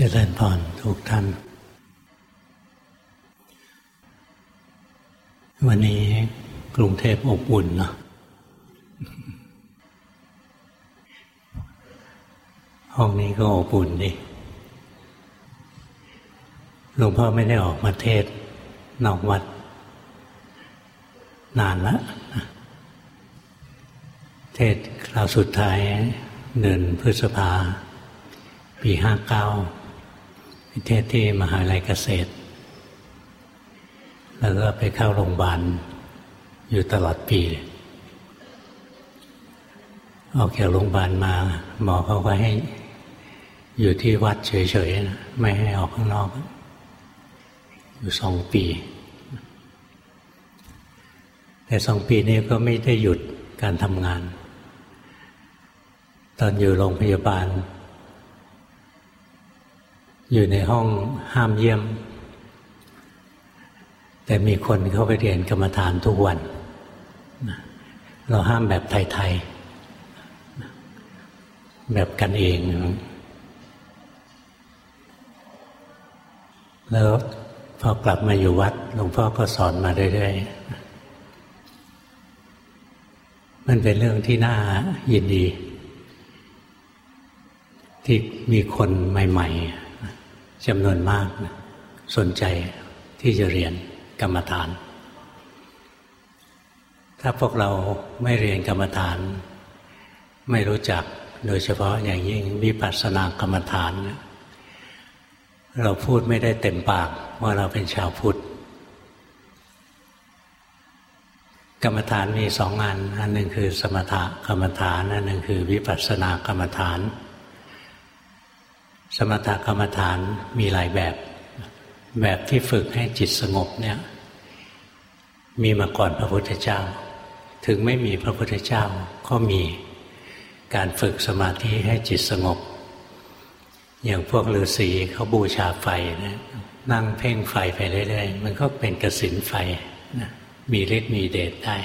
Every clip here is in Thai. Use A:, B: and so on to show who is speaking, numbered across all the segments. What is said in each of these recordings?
A: เจริญพรทุกท่าน วันนี้กรุงเทพอบอุ่นเนาะห้องนี้ก็อบอุ่นดิหลวงพ่อไม่ได้ออกมาเทศนอกวัด นานละเทศคราวสุดท้ายเดือนพฤษภาปีห้าเก้า เทศที่มหาลัยเกษตร แล้วก็ไปเข้าโรงพยาบาลอยู่ตลอดปี ออกจากโรงพยาบาลมา หมอเขาก็ให้อยู่ที่วัดเฉยๆ ไม่ให้ออกข้างนอก อยู่สองปี แต่สองปีนี้ก็ไม่ได้หยุดการทำงาน ตอนอยู่โรงพยาบาล อยู่ในห้องห้ามเยี่ยม แต่มีคนเข้าไปเรียนกรรมฐานทุกวัน เราห้ามแบบไทยๆ แบบกันเอง แล้วพอกลับมาอยู่วัดหลวงพ่อก็สอนมาเรื่อยๆ มันเป็นเรื่องที่น่ายินดี ที่มีคนใหม่ ๆ จำนวนมากนะสนใจที่จะเรียนกรรมฐาน ถ้าพวกเราไม่เรียนกรรมฐาน ไม่รู้จักโดยเฉพาะอย่างยิ่งวิปัสสนากรรมฐานเราพูดไม่ได้เต็มปากว่าเราเป็นชาวพุทธ กรรมฐานมีสองงานอันหนึ่งคือสมถกรรมฐาน อันหนึ่งคือวิปัสสนากรรมฐาน สมถกรรมฐานมีหลายแบบ แบบที่ฝึกให้จิตสงบเนี่ย มีมาก่อนพระพุทธเจ้า ถึงไม่มีพระพุทธเจ้าก็มีการฝึกสมาธิให้จิตสงบ อย่างพวกฤาษีเขาบูชาไฟนะนั่งเพ่งไฟไปเรื่อยๆมันก็เป็นกระสินไฟนะมีฤทธิ์มีเดชได้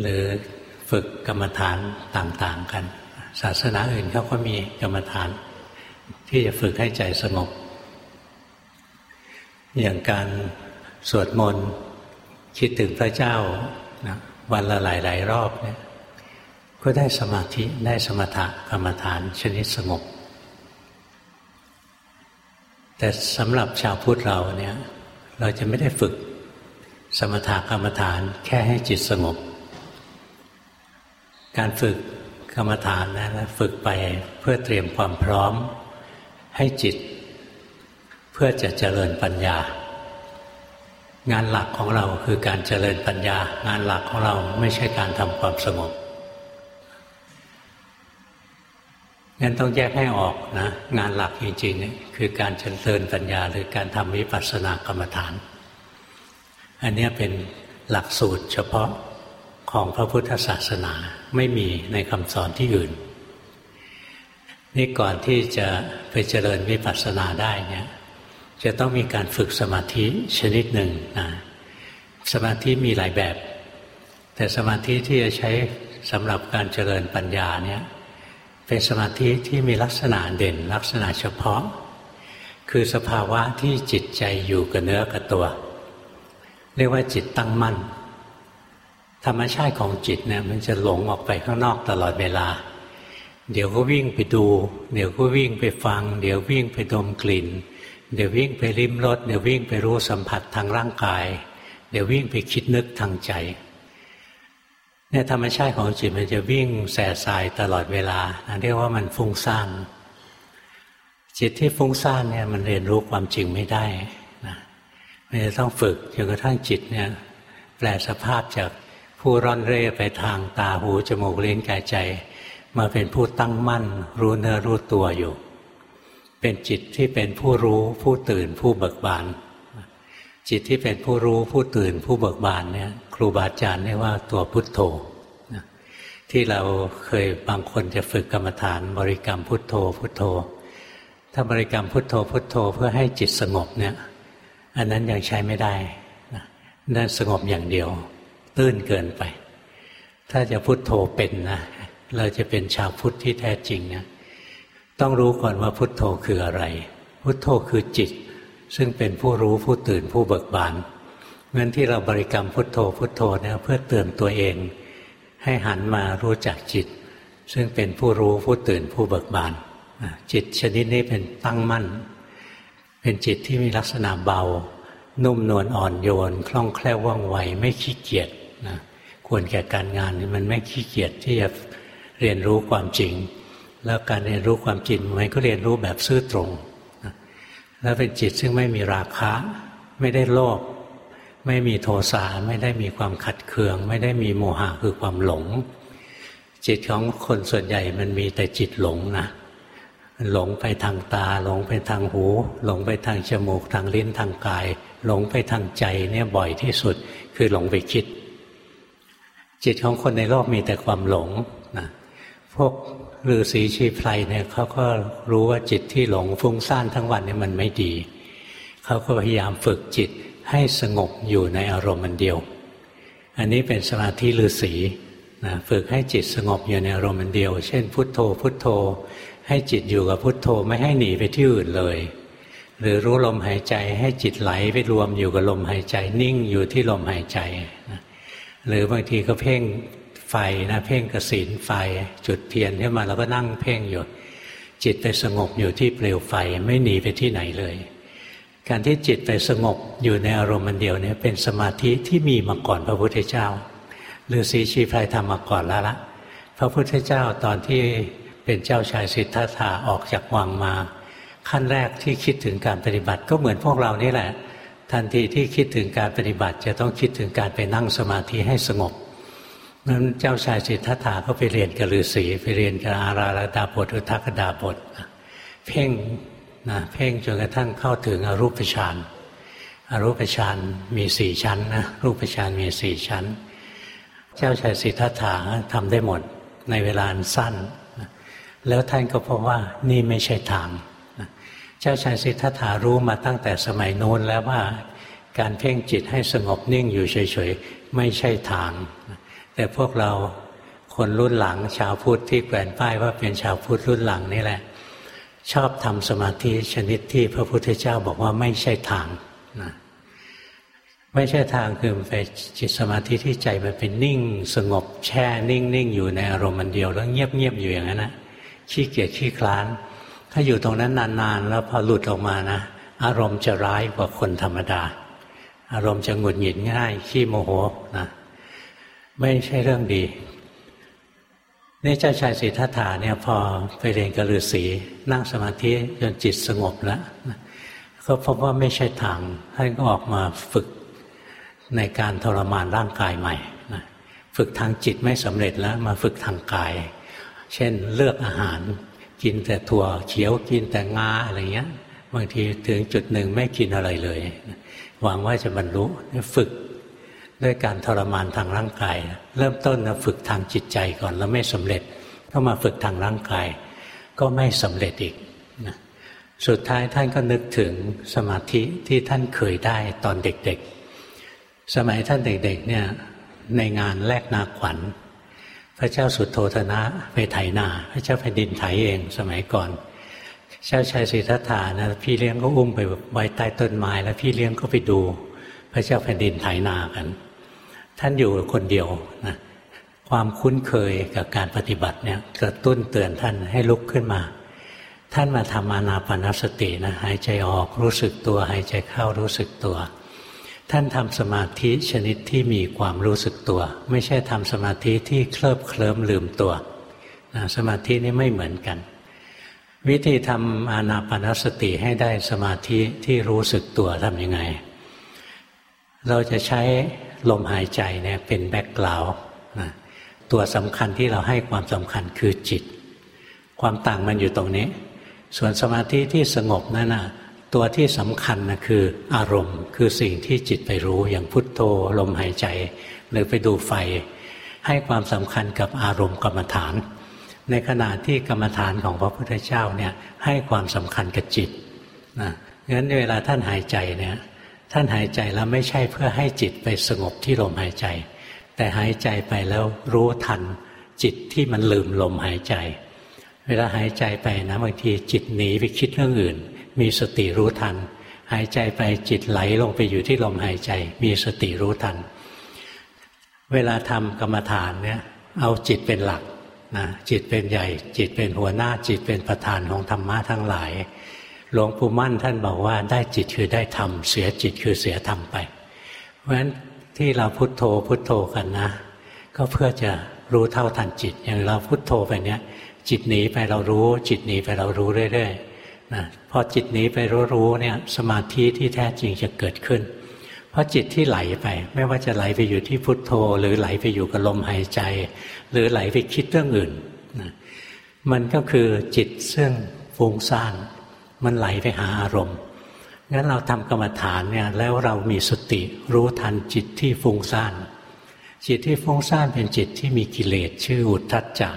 A: หรือฝึกกรรมฐานต่าง ๆ กัน ศาสนาอื่นเขาก็มีกรรมฐาน ที่จะฝึกให้ใจสงบ อย่างการสวดมนต์คิดถึงพระเจ้านะวันละหลายหลายรอบเนี่ยก็ได้สมาธิได้สมถะกรรมฐานชนิดสงบ แต่สำหรับชาวพุทธเราเนี่ย เราจะไม่ได้ฝึกสมถะกรรมฐานแค่ให้จิตสงบ การฝึก กรรมฐานนะฝึกไปเพื่อเตรียมความพร้อม ให้จิต เพื่อจะเจริญปัญญา งานหลักของเราคือการเจริญปัญญา งานหลักของเราไม่ใช่การทำความสงบงั้นต้องแยกให้ออกนะ งานหลักจริงๆคือการเจริญปัญญา หรือการทำวิปัสสนากรรมฐาน อันนี้เป็นหลักสูตรเฉพาะ ของพระพุทธศาสนาไม่มีในคำสอนที่อื่น นี่ก่อนที่จะไปเจริญวิปัสสนาได้เนี่ยจะต้องมีการฝึกสมาธิชนิดหนึ่งนะสมาธิมีหลายแบบ แต่สมาธิที่จะใช้สำหรับการเจริญปัญญาเนี่ยเป็นสมาธิที่มีลักษณะเด่นลักษณะเฉพาะ คือสภาวะที่จิตใจอยู่กับเนื้อกับตัว เรียกว่าจิตตั้งมั่น ธรรมชาติของจิตเนี่ยมันจะหลงออกไปข้างนอกตลอดเวลา เดี๋ยวก็วิ่งไปดู เดี๋ยวก็วิ่งไปฟัง เดี๋ยววิ่งไปดมกลิ่น เดี๋ยววิ่งไปริมรสเดี๋ยววิ่งไปรู้สัมผัสทางร่างกาย เดี๋ยววิ่งไปคิดนึกทางใจเนี่ยธรรมชาติของจิตมันจะวิ่งแส่สายตลอดเวลาเรียกว่ามันฟุ้งซ่านจิตที่ฟุ้งซ่านเนี่ยมันเรียนรู้ความจริงไม่ได้นะมันจะต้องฝึกจนกระทั่งจิตเนี่ยแปลสภาพจาก ผู้ร่อนเร่ไปทางตาหูจมูกลิ้นกายใจ มาเป็นผู้ตั้งมั่น รู้เนื้อรู้ตัวอยู่ เป็นจิตที่เป็นผู้รู้ผู้ตื่นผู้เบิกบาน จิตที่เป็นผู้รู้ผู้ตื่นผู้เบิกบานเนี่ยครูบาอาจารย์เรียกว่าตัวพุทโธที่เราเคยบางคนจะฝึกกรรมฐานบริกรรมพุทโธพุทโธ ถ้าบริกรรมพุทโธพุทโธเพื่อให้จิตสงบเนี่ย อันนั้นยังใช้ไม่ได้นั่นสงบอย่างเดียว ตื้นเกินไป ถ้าจะพุโทโธเป็นนะเราจะเป็นชาวพุทธที่แท้จริงนะต้องรู้ก่อนว่าพุทโธคืออะไร พุทโธคือจิต ซึ่งเป็นผู้รู้ผู้ตื่นผู้เบิกบานเงั้นที่เราบริกรรมพุทโธพุทโธเนี่ยเพื่อเตือนตัวเอง ให้หันมารู้จักจิต ซึ่งเป็นผู้รู้ผู้ตื่นผู้เบิกบานจิตชนิดนี้เป็นตั้งมั่น เป็นจิตที่มีลักษณะเบา นุ่มนวลอ่อนโยน คล่องแคล่วว่องไวไม่ขี้เกียจ นะควรแก่การงานมันไม่ขี้เกียจที่จะเรียนรู้ความจริง แล้วการเรียนรู้ความจริงมันก็เรียนรู้แบบซื่อตรงแล้วเป็นจิตซึ่งไม่มีราคะ ไม่ได้โลภไม่มีโทสะไม่ได้มีความขัดเคือง ไม่ได้มีโมหะคือความหลง จิตของคนส่วนใหญ่มันมีแต่จิตหลงนะหลงไปทางตา หลงไปทางหู หลงไปทางจมูกทางลิ้นทางกาย หลงไปทางใจเนี่ยบ่อยที่สุดคือหลงไปคิด จิตของคนในโลกมีแต่ความหลงนะพวกฤาษีชีไพรเนี่ยเขาก็รู้ว่าจิตที่หลงฟุ้งซ่านทั้งวันเนี่ยมันไม่ดีเขาก็พยายามฝึกจิตให้สงบอยู่ในอารมณ์มันเดียว อันนี้เป็นสมาธิฤาษีนะฝึกให้จิตสงบอยู่ในอารมณ์มันเดียว เช่น พุทโธ พุทโธ ให้จิตอยู่กับพุทโธไม่ให้หนีไปที่อื่นเลย หรือรู้ลมหายใจให้จิตไหลไปรวมอยู่กับลมหายใจ นิ่งอยู่ที่ลมหายใจนะ หรือบางทีก็เพ่งไฟนะเพ่งกระสินไฟ จุดเทียนขึ้นมาแล้วก็นั่งเพ่งอยู่ จิตไปสงบอยู่ที่เปลวไฟไม่หนีไปที่ไหนเลย การที่จิตไปสงบอยู่ในอารมณ์มันเดียวเนี่ยเป็นสมาธิที่มีมาก่อนพระพุทธเจ้าฤาษีชีพรายทำมาก่อนแล้วละพระพุทธเจ้าตอนที่เป็นเจ้าชายสิทธัตถะออกจากวังมา ขั้นแรกที่คิดถึงการปฏิบัติก็เหมือนพวกเรานี่แหละ ทันทีที่คิดถึงการปฏิบัติ จะต้องคิดถึงการไปนั่งสมาธิให้สงบนั้นเจ้าชายสิทธัตถะก็ไปเรียนกับฤาษีไปเรียนกับอาราลดาบทอุทักดาบทเพ่งนะเพ่งจนกระทั่งเข้าถึงอรูปฌานอรูปฌานมีสี่ชั้นนะรูปฌานมีสี่ชั้น เจ้าชายสิทธัตถะทำได้หมดในเวลาสั้น แล้วท่านก็พบว่านี่ไม่ใช่ทาง เจ้าชายสิทธัตถะรู้มาตั้งแต่สมัยโน้นแล้วว่าการเพ่งจิตให้สงบนิ่งอยู่เฉยๆ ไม่ใช่ทาง แต่พวกเราคนรุ่นหลังชาวพุทธที่แกวนป้ายว่าเป็นชาวพุทธรุ่นหลังนี่แหละ ชอบทำสมาธิชนิดที่พระพุทธเจ้าบอกว่าไม่ใช่ทางนะไม่ใช่ทางคือไปจิตสมาธิที่ใจมันเป็นนิ่ง สงบแช่นิ่งนิ่งอยู่ในอารมณ์มันเดียว แล้วเงียบเงียบอยู่อย่างนั้นนะขี้เกียจขี้คลาน ถ้าอยู่ตรงนั้นนานๆ แล้วพอหลุดออกมานะ อารมณ์จะร้ายกว่าคนธรรมดา อารมณ์จะหงุดหงิดง่าย ขี้โมโหนะไม่ใช่เรื่องดีนี่เจ้าชายสิทธัตถาเนี่ยพอไปเรียนกับฤาษีนั่งสมาธิจนจิตสงบแล้วก็พบว่าไม่ใช่ทางท่านก็ออกมาฝึกในการทรมานร่างกายใหม่นะฝึกทางจิตไม่สำเร็จแล้วมาฝึกทางกาย เช่นเลือกอาหาร กินแต่ถั่วเขียวกินแต่งาอะไรเงี้ย บางทีถึงจุดหนึ่งไม่กินอะไรเลย หวังว่าจะบรรลุฝึกด้วยการทรมานทางร่างกาย เริ่มต้นนะฝึกทางจิตใจก่อนแล้วไม่สำเร็จก็มาฝึกทางร่างกาย ก็ไม่สำเร็จอีกนะสุดท้ายท่านก็นึกถึงสมาธิที่ท่านเคยได้ตอนเด็กๆ สมัยท่านเด็กๆเนี่ยในงานแลกนาขวัญ พระเจ้าสุดโทธนะไปไถนา พระเจ้าแผ่นดินไถเองสมัยก่อน เจ้าชายสิทธัตถานะพี่เลี้ยงก็อุ้มไปไว้ใต้ต้นไม้แล้วพี่เลี้ยงก็ไปดู พระเจ้าแผ่นดินไถนากัน ท่านอยู่คนเดียวนะความคุ้นเคยกับการปฏิบัติเนี่ยกระตุ้นเตือนท่านให้ลุกขึ้นมา ท่านมาทำอานาปนสตินะหายใจออกรู้สึกตัว หายใจเข้ารู้สึกตัว ท่านทำสมาธิชนิดที่มีความรู้สึกตัว ไม่ใช่ทำสมาธิที่เคลิบเคลิ้มลืมตัวสมาธินี้ไม่เหมือนกัน วิธีทำอานาปนสติให้ได้สมาธิที่รู้สึกตัวทำยังไง เราจะใช้ลมหายใจเนี่ยเป็นแบ็กกราวนะตัวสำคัญที่เราให้ความสำคัญคือจิต ความต่างมันอยู่ตรงนี้ ส่วนสมาธิที่สงบนั่นนะ ตัวที่สำคัญนะคืออารมณ์ คือสิ่งที่จิตไปรู้อย่างพุทโธลมหายใจ หรือไปดูไฟ ให้ความสำคัญกับอารมณ์กรรมฐาน ในขณะที่กรรมฐานของพระพุทธเจ้าเนี่ยให้ความสำคัญกับจิตนะงั้นเวลาท่านหายใจเนี่ยท่านหายใจแล้วไม่ใช่เพื่อให้จิตไปสงบที่ลมหายใจ แต่หายใจไปแล้วรู้ทันจิตที่มันลืมลมหายใจ เวลาหายใจไปนะบางทีจิตหนีไปคิดเรื่องอื่น มีสติรู้ทัน หายใจไปจิตไหลลงไปอยู่ที่ลมหายใจ มีสติรู้ทัน เวลาทำกรรมฐานเนี่ยเอาจิตเป็นหลักนะจิตเป็นใหญ่ จิตเป็นหัวหน้าจิตเป็นประธานของธรรมะทั้งหลาย หลวงปู่มั่นท่านบอกว่าได้จิตคือได้ธรรม เสียจิตคือเสียธรรมไป เพราะฉะนั้นที่เราพุทโธพุทโธกันนะ ก็เพื่อจะรู้เท่าทันจิต อย่างเราพุทโธไปเนี้ยจิตหนีไปเรารู้ จิตหนีไปเรารู้เรื่อยๆ นะพอจิตหนีไปรู้รู้เนี่ยสมาธิที่แท้จริงจะเกิดขึ้น เพราะจิตที่ไหลไป ไม่ว่าจะไหลไปอยู่ที่พุทโธ หรือไหลไปอยู่กับลมหายใจ หรือไหลไปคิดเรื่องอื่นนะมันก็คือจิตซึ่งฟุ้งซ่านมันไหลไปหาอารมณ์งั้นเราทำกรรมฐานเนี่ยแล้วเรามีสติรู้ทันจิตที่ฟุ้งซ่านจิตที่ฟุ้งซ่านเป็นจิตที่มีกิเลสชื่ออุทธัจจะ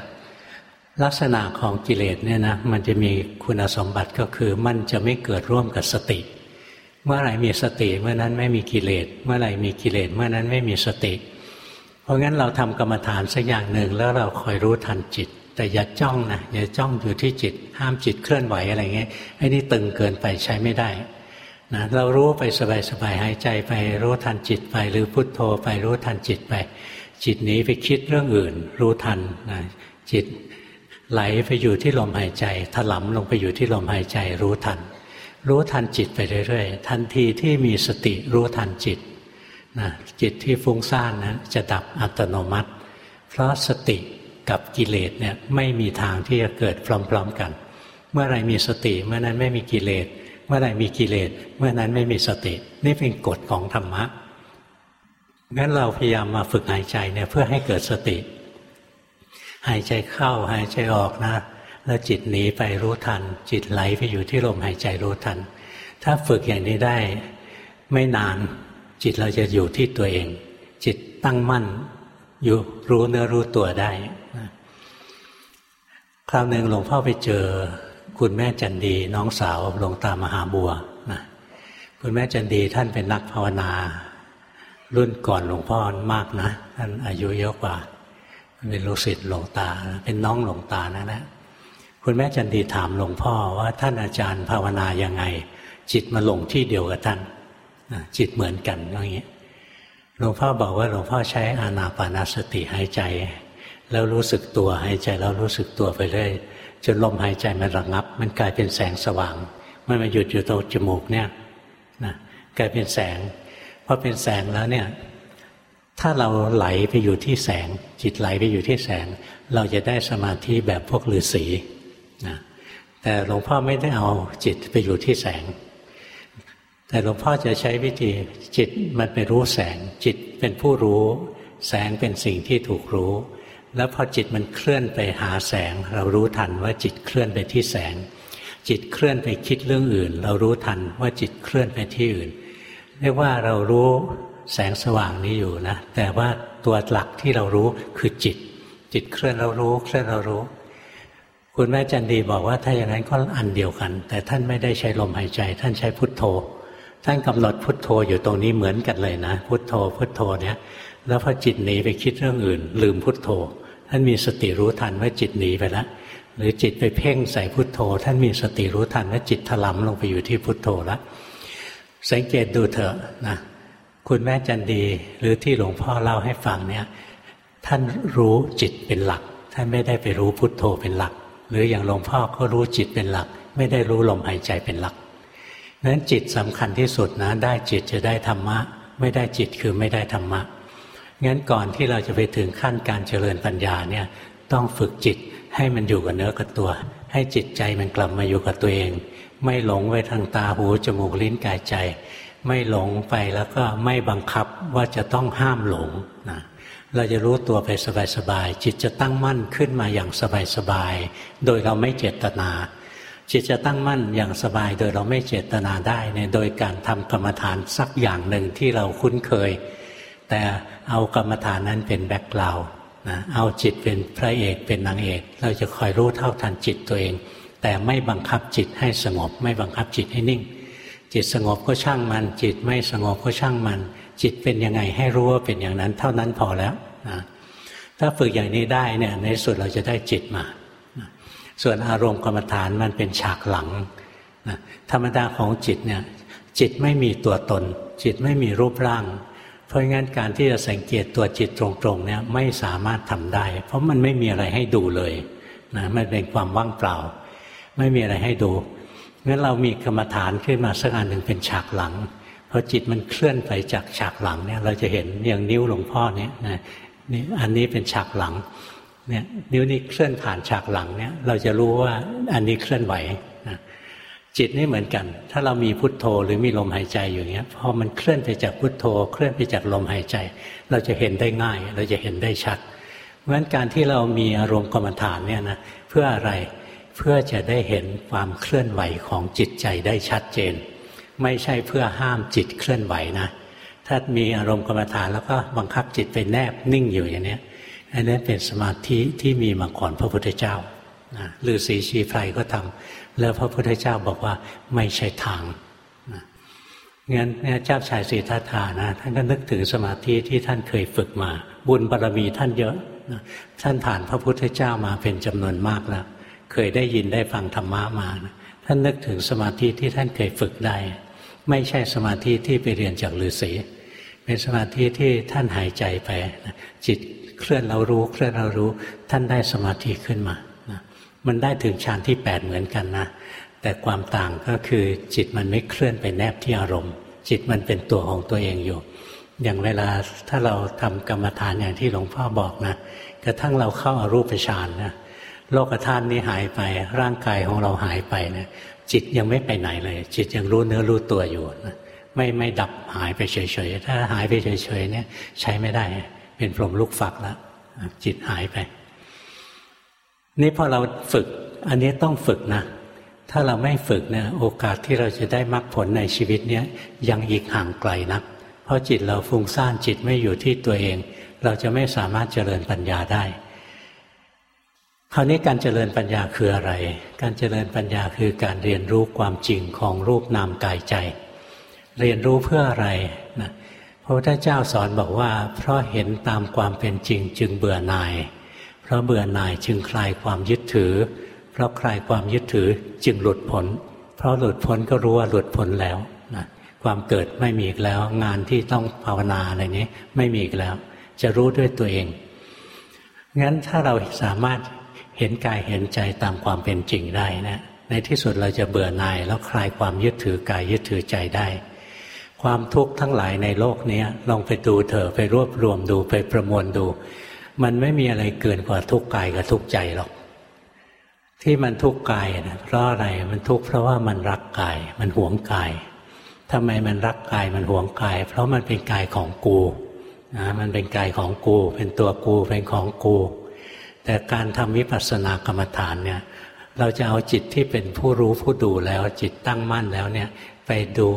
A: ลักษณะของกิเลสเนี่ยนะมันจะมีคุณสมบัติก็คือมันจะไม่เกิดร่วมกับสติ เมื่อไหร่มีสติเมื่อนั้นไม่มีกิเลส เมื่อไหร่มีกิเลสเมื่อนั้นไม่มีสติ เพราะงั้นเราทำกรรมฐานสักอย่างหนึ่งแล้วเราคอยรู้ทันจิต แต่อย่าจ้องนะอย่าจ้องอยู่ที่จิต ห้ามจิตเคลื่อนไหวอะไรเงี้ยไอ้นี่ตึงเกินไปใช้ไม่ได้นะเรารู้ไปสบายๆหายใจไปรู้ทันจิตไป หรือพุทโธไปรู้ทันจิตไป จิตหนีไปคิดเรื่องอื่น รู้ทันนะจิต ไหลไปอยู่ที่ลมหายใจ ถลำลงไปอยู่ที่ลมหายใจรู้ทัน รู้ทันจิตไปเรื่อยๆ ทันทีที่มีสติรู้ทันจิตนะจิตที่ฟุ้งซ่านนะจะดับอัตโนมัติ เพราะสติกับกิเลสเนี่ยไม่มีทางที่จะเกิดพร้อมๆกัน เมื่อไรมีสติเมื่อนั้นไม่มีกิเลส เมื่อไรมีกิเลส เมื่อนั้นไม่มีสติ นี่เป็นกฎของธรรมะงั้นเราพยายามมาฝึกหายใจเนี่ยเพื่อให้เกิดสติ หายใจเข้าหายใจออกนะ แล้วจิตหนีไปรู้ทัน จิตไหลไปอยู่ที่ลมหายใจรู้ทัน ถ้าฝึกอย่างนี้ได้ไม่นาน จิตเราจะอยู่ที่ตัวเอง จิตตั้งมั่น อยู่รู้เนื้อรู้ตัวได้คราวหนึ่งหลวงพ่อไปเจอคุณแม่จันดีน้องสาวหลวงตามหาบัวนะคุณแม่จันดีท่านเป็นนักภาวนา รุ่นก่อนหลวงพ่อมากนะท่านอายุเยอะกว่า เป็นลูกศิษย์หลวงตา เป็นน้องหลวงตานั่นแหละคุณแม่จันดีถามหลวงพ่อว่าท่านอาจารย์ภาวนายังไง จิตมาลงที่เดียวกับท่านจิตเหมือนกันอย่างนี้หลวงพ่อบอกว่าหลวงพ่อใช้อานาปานาสติหายใจ แล้วรู้สึกตัวหายใจแล้วรู้สึกตัวไปเรื่อยจนลมหายใจมันระงับ มันกลายเป็นแสงสว่าง มันมาหยุดอยู่ตรงจมูกเนี่ยนะกลายเป็นแสงพอเป็นแสงแล้วเนี่ย ถ้าเราไหลไปอยู่ที่แสง จิตไหลไปอยู่ที่แสง เราจะได้สมาธิแบบพวกฤาษีนะแต่หลวงพ่อไม่ได้เอาจิตไปอยู่ที่แสง แต่หลวงพ่อจะใช้วิธีจิตมันไปรู้แสง จิตเป็นผู้รู้ แสงเป็นสิ่งที่ถูกรู้ แล้วพอจิตมันเคลื่อนไปหาแสง เรารู้ทันว่าจิตเคลื่อนไปที่แสง จิตเคลื่อนไปคิดเรื่องอื่น เรารู้ทันว่าจิตเคลื่อนไปที่อื่นเรียกว่าเรารู้ แสงสว่างนี้อยู่นะ แต่ว่าตัวหลักที่เรารู้คือจิต จิตเคลื่อนเรารู้ เคลื่อนเรารู้ คุณแม่จันดีบอกว่าถ้าอย่างนั้นก็อันเดียวกัน แต่ท่านไม่ได้ใช้ลมหายใจ ท่านใช้พุทโธ ท่านกำหนดพุทโธอยู่ตรงนี้เหมือนกันเลยนะ พุทโธ พุทโธเนี่ย แล้วพอจิตหนีไปคิดเรื่องอื่น ลืมพุทโธ ท่านมีสติรู้ทันว่าจิตหนีไปแล้วหรือจิตไปเพ่งใส่พุทโธ ท่านมีสติรู้ทันว่าจิตถลำลงไปอยู่ที่พุทโธแล้วสังเกตดูเถอะนะ คุณแม่จันดีหรือที่หลวงพ่อเล่าให้ฟังเนี่ยท่านรู้จิตเป็นหลัก ท่านไม่ได้ไปรู้พุทโธเป็นหลัก หรืออย่างหลวงพ่อก็รู้จิตเป็นหลัก ไม่ได้รู้ลมหายใจเป็นหลักนั้นจิตสำคัญที่สุดนะได้จิตจะได้ธรรมะ ไม่ได้จิตคือไม่ได้ธรรมะงั้นก่อนที่เราจะไปถึงขั้นการเจริญปัญญาเนี่ยต้องฝึกจิตให้มันอยู่กับเนื้อกับตัว ให้จิตใจมันกลับมาอยู่กับตัวเอง ไม่หลงไว้ทางตาหูจมูกลิ้นกายใจ ไม่หลงไปแล้วก็ไม่บังคับว่าจะต้องห้ามหลงนะเราจะรู้ตัวไปสบายๆจิตจะตั้งมั่นขึ้นมาอย่างสบายๆโดยเราไม่เจตนา จิตจะตั้งมั่นอย่างสบาย โดยเราไม่เจตนาได้เนี่ยโดยการทำกรรมฐานสักอย่างหนึ่งที่เราคุ้นเคย แต่เอากรรมฐานนั้นเป็นแบ็กกราวนะเอาจิตเป็นพระเอกเป็นนางเอก เราจะคอยรู้เท่าทันจิตตัวเอง แต่ไม่บังคับจิตให้สงบ ไม่บังคับจิตให้นิ่ง จิตสงบก็ช่างมัน จิตไม่สงบก็ช่างมัน จิตเป็นยังไงให้รู้ว่าเป็นอย่างนั้น เท่านั้นพอแล้วนะถ้าฝึกอย่างนี้ได้เนี่ยในสุดเราจะได้จิตมาส่วนอารมณ์กรรมฐานมันเป็นฉากหลังนะธรรมดาของจิตเนี่ยจิตไม่มีตัวตน จิตไม่มีรูปร่าง เพราะงั้นการที่จะสังเกตตัวจิตตรงๆเนี่ยไม่สามารถทำได้ เพราะมันไม่มีอะไรให้ดูเลยนะมันเป็นความว่างเปล่า ไม่มีอะไรให้ดู งั้นเรามีกรรมฐานขึ้นมาสักอันหนึ่งเป็นฉากหลังพอจิตมันเคลื่อนไปจากฉากหลังเนี่ย เราจะเห็นอย่างนิ้วหลวงพ่อเนี่ยนะนี่อันนี้เป็นฉากหลังเนี่ยนิ้วนี้เคลื่อนผ่านฉากหลังเนี่ยเราจะรู้ว่าอันนี้เคลื่อนไหวนะจิตนี่เหมือนกัน ถ้าเรามีพุทโธหรือมีลมหายใจอยู่เนี้ยพอมันเคลื่อนไปจากพุทโธ เคลื่อนไปจากลมหายใจ เราจะเห็นได้ง่าย เราจะเห็นได้ชัดเพราะฉะนั้นการที่เรามีอารมณ์กรรมฐานเนี่ยนะเพื่ออะไร เพื่อจะได้เห็นความเคลื่อนไหวของจิตใจได้ชัดเจน ไม่ใช่เพื่อห้ามจิตเคลื่อนไหวนะ ถ้ามีอารมณ์กรรมฐานแล้วก็บังคับจิตไปแนบนิ่งอยู่อย่างนี้อันนี้เป็นสมาธิที่มีมาก่อนพระพุทธเจ้านะฤาษีชีไพรก็ทำแล้วพระพุทธเจ้าบอกว่าไม่ใช่ทางนะงั้นเจ้าชายสีทัตถานะท่านก็นึกถึงสมาธิที่ท่านเคยฝึกมา บุญบารรมีท่านเยอะนะท่านผ่านพระพุทธเจ้ามาเป็นจำนวนมากแล้ว เคยได้ยินได้ฟังธรรมะมานะท่านนึกถึงสมาธิที่ท่านเคยฝึกได้ ไม่ใช่สมาธิที่ไปเรียนจากฤาษีเป็นสมาธิที่ท่านหายใจไปจิตเคลื่อนเรารู้ เคลื่อนเรารู้ ท่านได้สมาธิขึ้นมานะมันได้ถึงฌานที่แปดเหมือนกันนะแต่ความต่างก็คือจิตมันไม่เคลื่อนไปแนบที่อารมณ์ จิตมันเป็นตัวของตัวเองอยู่ อย่างเวลาถ้าเราทำกรรมฐานอย่างที่หลวงพ่อบอกนะกระทั่งเราเข้าอารูปฌานนะ โลกธาตุนี้หายไป ร่างกายของเราหายไปนะจิตยังไม่ไปไหนเลย จิตยังรู้เนื้อรู้ตัวอยู่นะไม่ไม่ดับหายไปเฉยๆ ถ้าหายไปเฉยๆเนี่ย ใช้ไม่ได้ เป็นพรหมลูกฝักแล้วจิตหายไป นี่พอเราฝึก อันนี้ต้องฝึกนะถ้าเราไม่ฝึกเนี่ยโอกาสที่เราจะได้มรรคผลในชีวิตเนี้ยยังอีกห่างไกลนัก เพราะจิตเราฟุ้งซ่านจิตไม่อยู่ที่ตัวเอง เราจะไม่สามารถเจริญปัญญาได้ คราวนี้การเจริญปัญญาคืออะไร การเจริญปัญญาคือการเรียนรู้ความจริงของรูปนามกายใจ เรียนรู้เพื่ออะไรนะพระพุทธเจ้าสอนบอกว่า เพราะเห็นตามความเป็นจริงจึงเบื่อหน่าย เพราะเบื่อหน่ายจึงคลายความยึดถือ เพราะคลายความยึดถือจึงหลุดพ้น เพราะหลุดพ้นก็รู้ว่าหลุดพ้นแล้วนะความเกิดไม่มีอีกแล้ว งานที่ต้องภาวนาอะไรนี้ไม่มีอีกแล้ว จะรู้ด้วยตัวเองงั้นถ้าเราสามารถ เห็นกายเห็นใจตามความเป็นจริงได้นะในที่สุดเราจะเบื่อหน่ายแล้วคลายความยึดถือกายยึดถือใจได้ ความทุกข์ทั้งหลายในโลกนี้ลองไปดูเถอะไปรวบรวมดูไปประมวลดู มันไม่มีอะไรเกินกว่าทุกข์กายกับทุกข์ใจหรอกที่มันทุกข์กายนะเพราะอะไรมันทุกข์เพราะว่ามันรักกาย มันหวงกายทำไมมันรักกายมันหวงกาย เพราะมันเป็นกายของกูนะมันเป็นกายของกู เป็นตัวกูเป็นของกู แต่การทำวิปัสสนากรรมฐานเนี่ยเราจะเอาจิตที่เป็นผู้รู้ผู้ดูแล้วจิตตั้งมั่นแล้วเนี่ยไปดู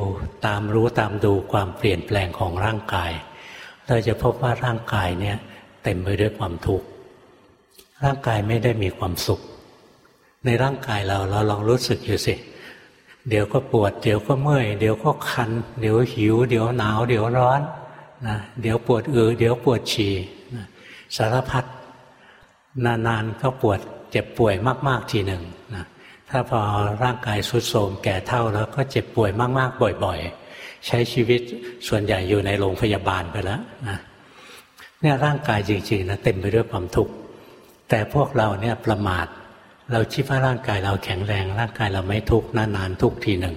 A: ตามรู้ตามดูความเปลี่ยนแปลงของร่างกาย เราจะพบว่าร่างกายเนี่ยเต็มไปด้วยความทุกข์ร่างกายไม่ได้มีความสุข ในร่างกายเราเราลองรู้สึกอยู่สิเดี๋ยวก็ปวด เดี๋ยวก็เมื่อย เดี๋ยวก็คัน เดี๋ยวหิว เดี๋ยวหนาว เดี๋ยวร้อนนะเดี๋ยวปวดเออเดี๋ยวปวดฉี่สารพัด นานๆก็ปวดเจ็บป่วยมาก ๆทีหนึ่งนะถ้าพอร่างกายสุดโทรมแก่เท่าแล้วก็เจ็บป่วยมาก ๆ บ่อย ๆ ใช้ชีวิตส่วนใหญ่อยู่ในโรงพยาบาลไปแล้วนะเนี่ยร่างกายจริงๆนะเต็มไปด้วยความทุกข์แต่พวกเราเนี่ยประมาท เราคิดว่าร่างกายเราแข็งแรง ร่างกายเราไม่ทุกข์นานๆทุกทีหนึ่ง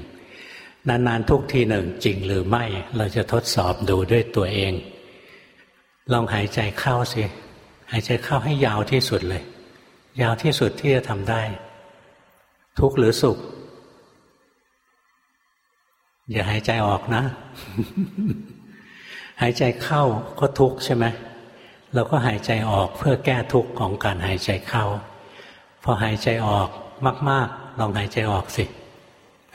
A: นานๆทุกทีหนึ่งจริงหรือไม่ เราจะทดสอบดูด้วยตัวเอง ลองหายใจเข้าสิายใจเข้าให้ยาวที่สุดเลย ยาวที่สุดที่จะทำได้ ทุกข์หรือสุข อย่าหายใจออกนะ หายใจเข้าก็ทุกข์ใช่ไหมเราก็หายใจออกเพื่อแก้ทุกข์ของการหายใจเข้า พอหายใจออกมาก ๆ ลองหายใจออกสิ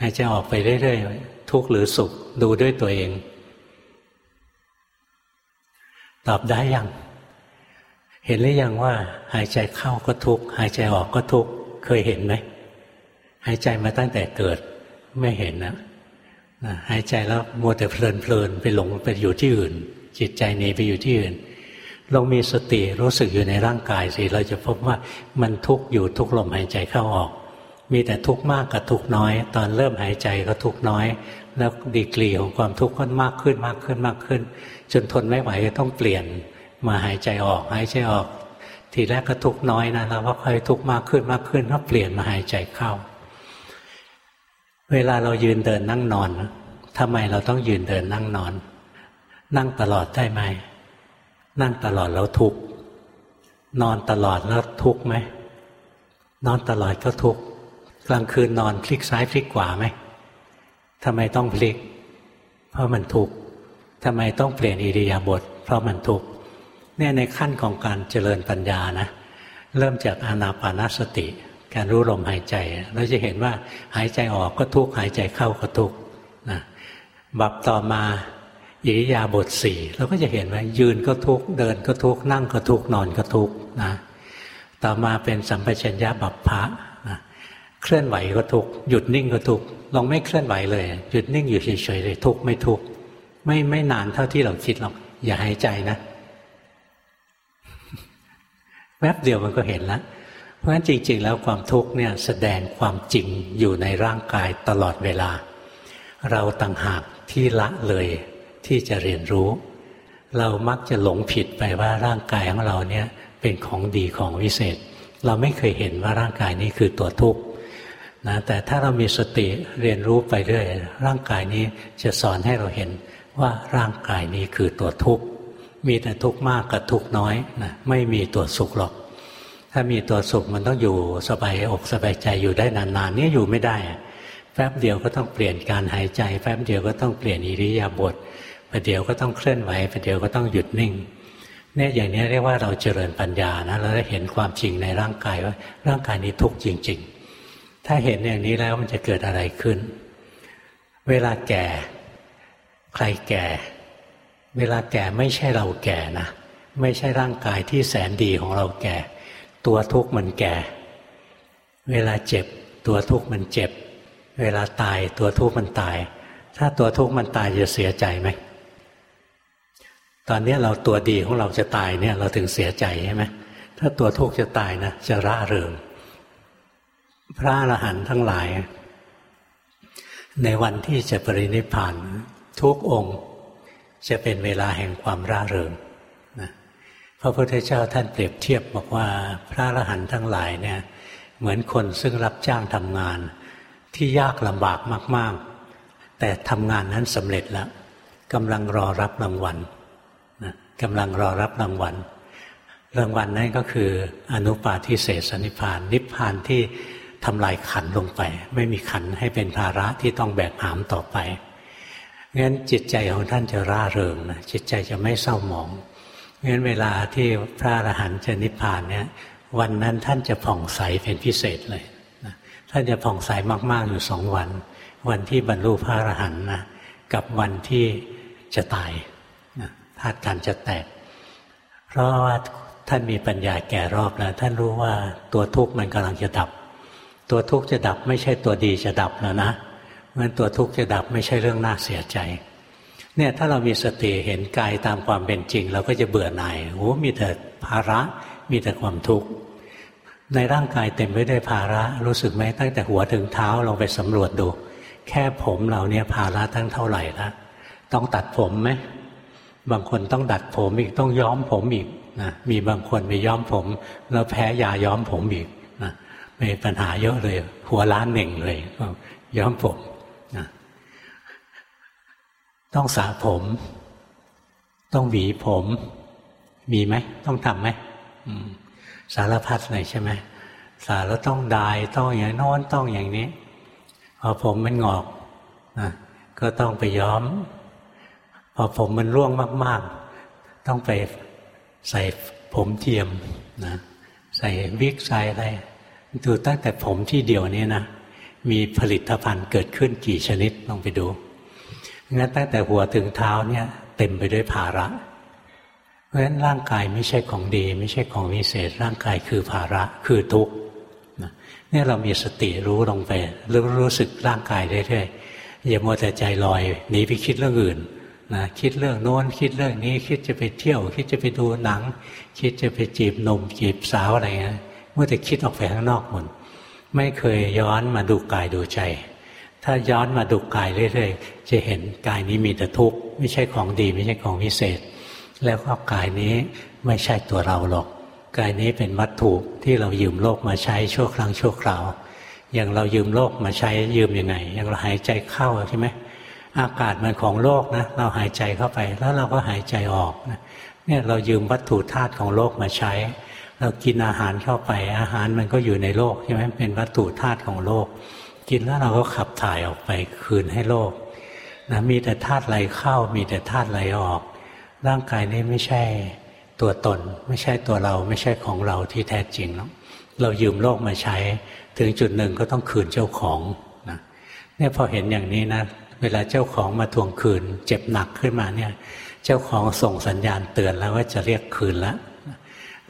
A: หายใจออกไปเรื่อยๆทุกข์หรือสุขดูด้วยตัวเอง ตอบได้ยัง เห็นหรือยังว่า หายใจเข้าก็ทุกข์หายใจออกก็ทุกข์เคยเห็นไหมหายใจมาตั้งแต่เกิดไม่เห็นนะนะหายใจแล้วมัวแต่เพลินเพลินไปหลงไปอยู่ที่อื่น จิตใจหนีไปอยู่ที่อื่นลองมีสติรู้สึกอยู่ในร่างกายสิเราจะพบว่ามันทุกข์อยู่ทุกลมหายใจเข้าออก มีแต่ทุกข์มากกับทุกข์น้อย ตอนเริ่มหายใจก็ทุกข์น้อย แล้วดีกรีของความทุกข์ก็มากขึ้นมากขึ้นมากขึ้น จนทนไม่ไหวก็ต้องเปลี่ยน มาหายใจออกหายใจออก ทีแรกก็ทุกน้อยนะแล้วก็ค่อยทุกมากขึ้นมากขึ้นก็เปลี่ยนมาหายใจเข้า เวลาเรายืนเดินนั่งนอนทำไมเราต้องยืนเดินนั่งนอน นั่งตลอดได้ไหมนั่งตลอดแล้วทุกนอนตลอดแล้วทุกไหมนอนตลอดก็ทุกกลางคืนนอนพลิกซ้ายพลิกขวาไหมทำไมต้องพลิก เพราะมันทุกทำไมต้องเปลี่ยนอิริยาบถเพราะมันทุก เนี่ยในขั้นของการเจริญปัญญานะเริ่มจากอานาปานสติ การรู้ลมหายใจ เราจะเห็นว่าหายใจออกก็ทุกหายใจเข้าก็ทุกนะบับต่อมาอิริยาบถสี่เราก็จะเห็นว่ายืนก็ทุกเดินก็ทุกนั่งก็ทุกนอนก็ทุกนะต่อมาเป็นสัมปชัญญะบัพพะนะเคลื่อนไหวก็ทุกหยุดนิ่งก็ทุกลองไม่เคลื่อนไหวเลย หยุดนิ่งอยู่เฉยๆเลยทุกไม่ทุกไม่ไม่นานเท่าที่เราคิดหรอกอย่าหายใจนะ แวบเดียวมันก็เห็นแล้วเพราะฉะนั้นจริง ๆ แล้วความทุกข์เนี่ยแสดงความจริงอยู่ในร่างกายตลอดเวลา เราต่างหากที่ละเลยที่จะเรียนรู้ เรามักจะหลงผิดไปว่าร่างกายของเราเนี่ยเป็นของดีของวิเศษ เราไม่เคยเห็นว่าร่างกายนี้คือตัวทุกข์นะแต่ถ้าเรามีสติเรียนรู้ไปเรื่อยร่างกายนี้จะสอนให้เราเห็นว่าร่างกายนี้คือตัวทุกข์ มีแต่ทุกข์มากกับทุกข์น้อยนะไม่มีตัวสุขหรอก ถ้ามีตัวสุขมันต้องอยู่สบายอกสบายใจอยู่ได้นานๆนี่อยู่ไม่ได้แป๊บเดียวก็ต้องเปลี่ยนการหายใจแป๊บเดียวก็ต้องเปลี่ยนอิริยาบถประเดี๋ยวก็ต้องเคลื่อนไหวประเดี๋ยวก็ต้องหยุดนิ่งเนี่ยอย่างนี้เรียกว่าเราเจริญปัญญานะเราได้เห็นความจริงในร่างกายว่าร่างกายนี้ทุกข์จริง ๆ ถ้าเห็นอย่างนี้แล้วมันจะเกิดอะไรขึ้น เวลาแก่ ใครแก่ เวลาแก่ไม่ใช่เราแก่นะ ไม่ใช่ร่างกายที่แสนดีของเราแก่ ตัวทุกข์มันแก่ เวลาเจ็บ ตัวทุกข์มันเจ็บ เวลาตายตัวทุกข์มันตาย ถ้าตัวทุกข์มันตายจะเสียใจไหมตอนนี้เราตัวดีของเราจะตายเนี่ย เราถึงเสียใจใช่ไหมถ้าตัวทุกข์จะตายนะจะร่าเริงพระอรหันต์ทั้งหลาย ในวันที่จะปรินิพพานทุกองค์ จะเป็นเวลาแห่งความร่าเริงนะพระพุทธเจ้าท่านเปรียบเทียบบอกว่าพระอรหันต์ทั้งหลายเนี่ยเหมือนคนซึ่งรับจ้างทำงานที่ยากลำบากมาก ๆ แต่ทำงานนั้นสำเร็จแล้วกำลังรอรับรางวัลกำลังรอรับรางวัล รางวัลนั่นก็คืออนุปาทิเศษนิพพาน นิพพานที่ทำลายขันลงไป ไม่มีขันให้เป็นภาระที่ต้องแบกหามต่อไป งั้นจิตใจของท่านจะร่าเริงนะจิตใจจะไม่เศร้าหมองงั้นเวลาที่พระอรหันต์จะนิพพานเนี่ย วันนั้นท่านจะผ่องใสเป็นพิเศษเลยนะท่านจะผ่องใสมากๆอยู่สองวัน วันที่บรรลุพระอรหันต์นะกับวันที่จะตายธาตุขันจะแตก เพราะว่าท่านมีปัญญาแก่รอบแล้วท่านรู้ว่าตัวทุกข์มันกำลังจะดับ ตัวทุกข์จะดับไม่ใช่ตัวดีจะดับแล้วนะ มันตัวทุกข์จะดับไม่ใช่เรื่องน่าเสียใจ เนี่ยถ้าเรามีสติเห็นกายตามความเป็นจริง เราก็จะเบื่อหน่ายโอ้มีแต่ภาระมีแต่ความทุกข์ในร่างกายเต็มไปด้วยภาระรู้สึกไหมตั้งแต่หัวถึงเท้าลองไปสำรวจดู แค่ผมเราเนี่ยภาระตั้งเท่าไหร่ละต้องตัดผมไหมบางคนต้องดัดผมอีกต้องย้อมผมอีกนะมีบางคนไปย้อมผม แล้วแพ้ยาย้อมผมอีกนะมีปัญหาเยอะเลย หัวล้านหนึ่งเลยย้อมผม ต้องสระผม ต้องหวีผม มีไหม ต้องทำไหมสารพัดเลยใช่ไหมสารแล้วต้องดายต้องอย่างโน้นต้องอย่างนี้ พอผมมันงอกนะก็ต้องไปย้อม พอผมมันร่วงมาก ๆ ต้องไปใส่ผมเทียมนะใส่วิกใส่อะไรดูตั้งแต่ผมที่เดียวนี้นะมีผลิตภัณฑ์เกิดขึ้นกี่ชนิดลองไปดู งั้นตั้งแต่หัวถึงเท้าเนี่ย เต็มไปด้วยภาระ เพราะฉะนั้นร่างกายไม่ใช่ของดี ไม่ใช่ของวิเศษ ร่างกายคือภาระคือทุกข์เนี่ยเรามีสติรู้ลงไปรู้รู้สึกร่างกายเรื่อยๆอย่ามัวแต่ใจลอยหนีไปคิดเรื่องอื่นนะคิดเรื่องโน้นคิดเรื่องนี้ คิดจะไปเที่ยว คิดจะไปดูหนัง คิดจะไปจีบหนุ่มจีบสาวอะไรเงี้ยเมื่อแต่คิดออกไปข้างนอกหมดไม่เคยย้อนมาดูกายดูใจ ถ้าย้อนมาดูกายเรื่อยๆ จะเห็นกายนี้มีแต่ทุกข์ ไม่ใช่ของดี ไม่ใช่ของพิเศษ แล้วก็กายนี้ไม่ใช่ตัวเราหรอก กายนี้เป็นวัตถุที่เรายืมโลกมาใช้ชั่วครั้งชั่วคราว อย่างเรายืมโลกมาใช้ยืมยังไง อย่างเราหายใจเข้าใช่ไหมอากาศมันของโลกนะ เราหายใจเข้าไปแล้วเราก็หายใจออกนะเนี่ยเรายืมวัตถุธาตุของโลกมาใช้ เรากินอาหารเข้าไป อาหารมันก็อยู่ในโลกใช่ไหมเป็นวัตถุธาตุของโลก กินแล้วเราก็ขับถ่ายออกไปคืนให้โลกนะมีแต่ธาตุไหลเข้า มีแต่ธาตุไหลออก ร่างกายนี้ไม่ใช่ตัวตน ไม่ใช่ตัวเราไม่ใช่ของเราที่แท้จริงเรายืมโลกมาใช้ ถึงจุดหนึ่งก็ต้องคืนเจ้าของนะเนี่ยพอเห็นอย่างนี้นะเวลาเจ้าของมาทวงคืน เจ็บหนักขึ้นมาเนี่ย เจ้าของส่งสัญญาณเตือนแล้วว่าจะเรียกคืนแล้ว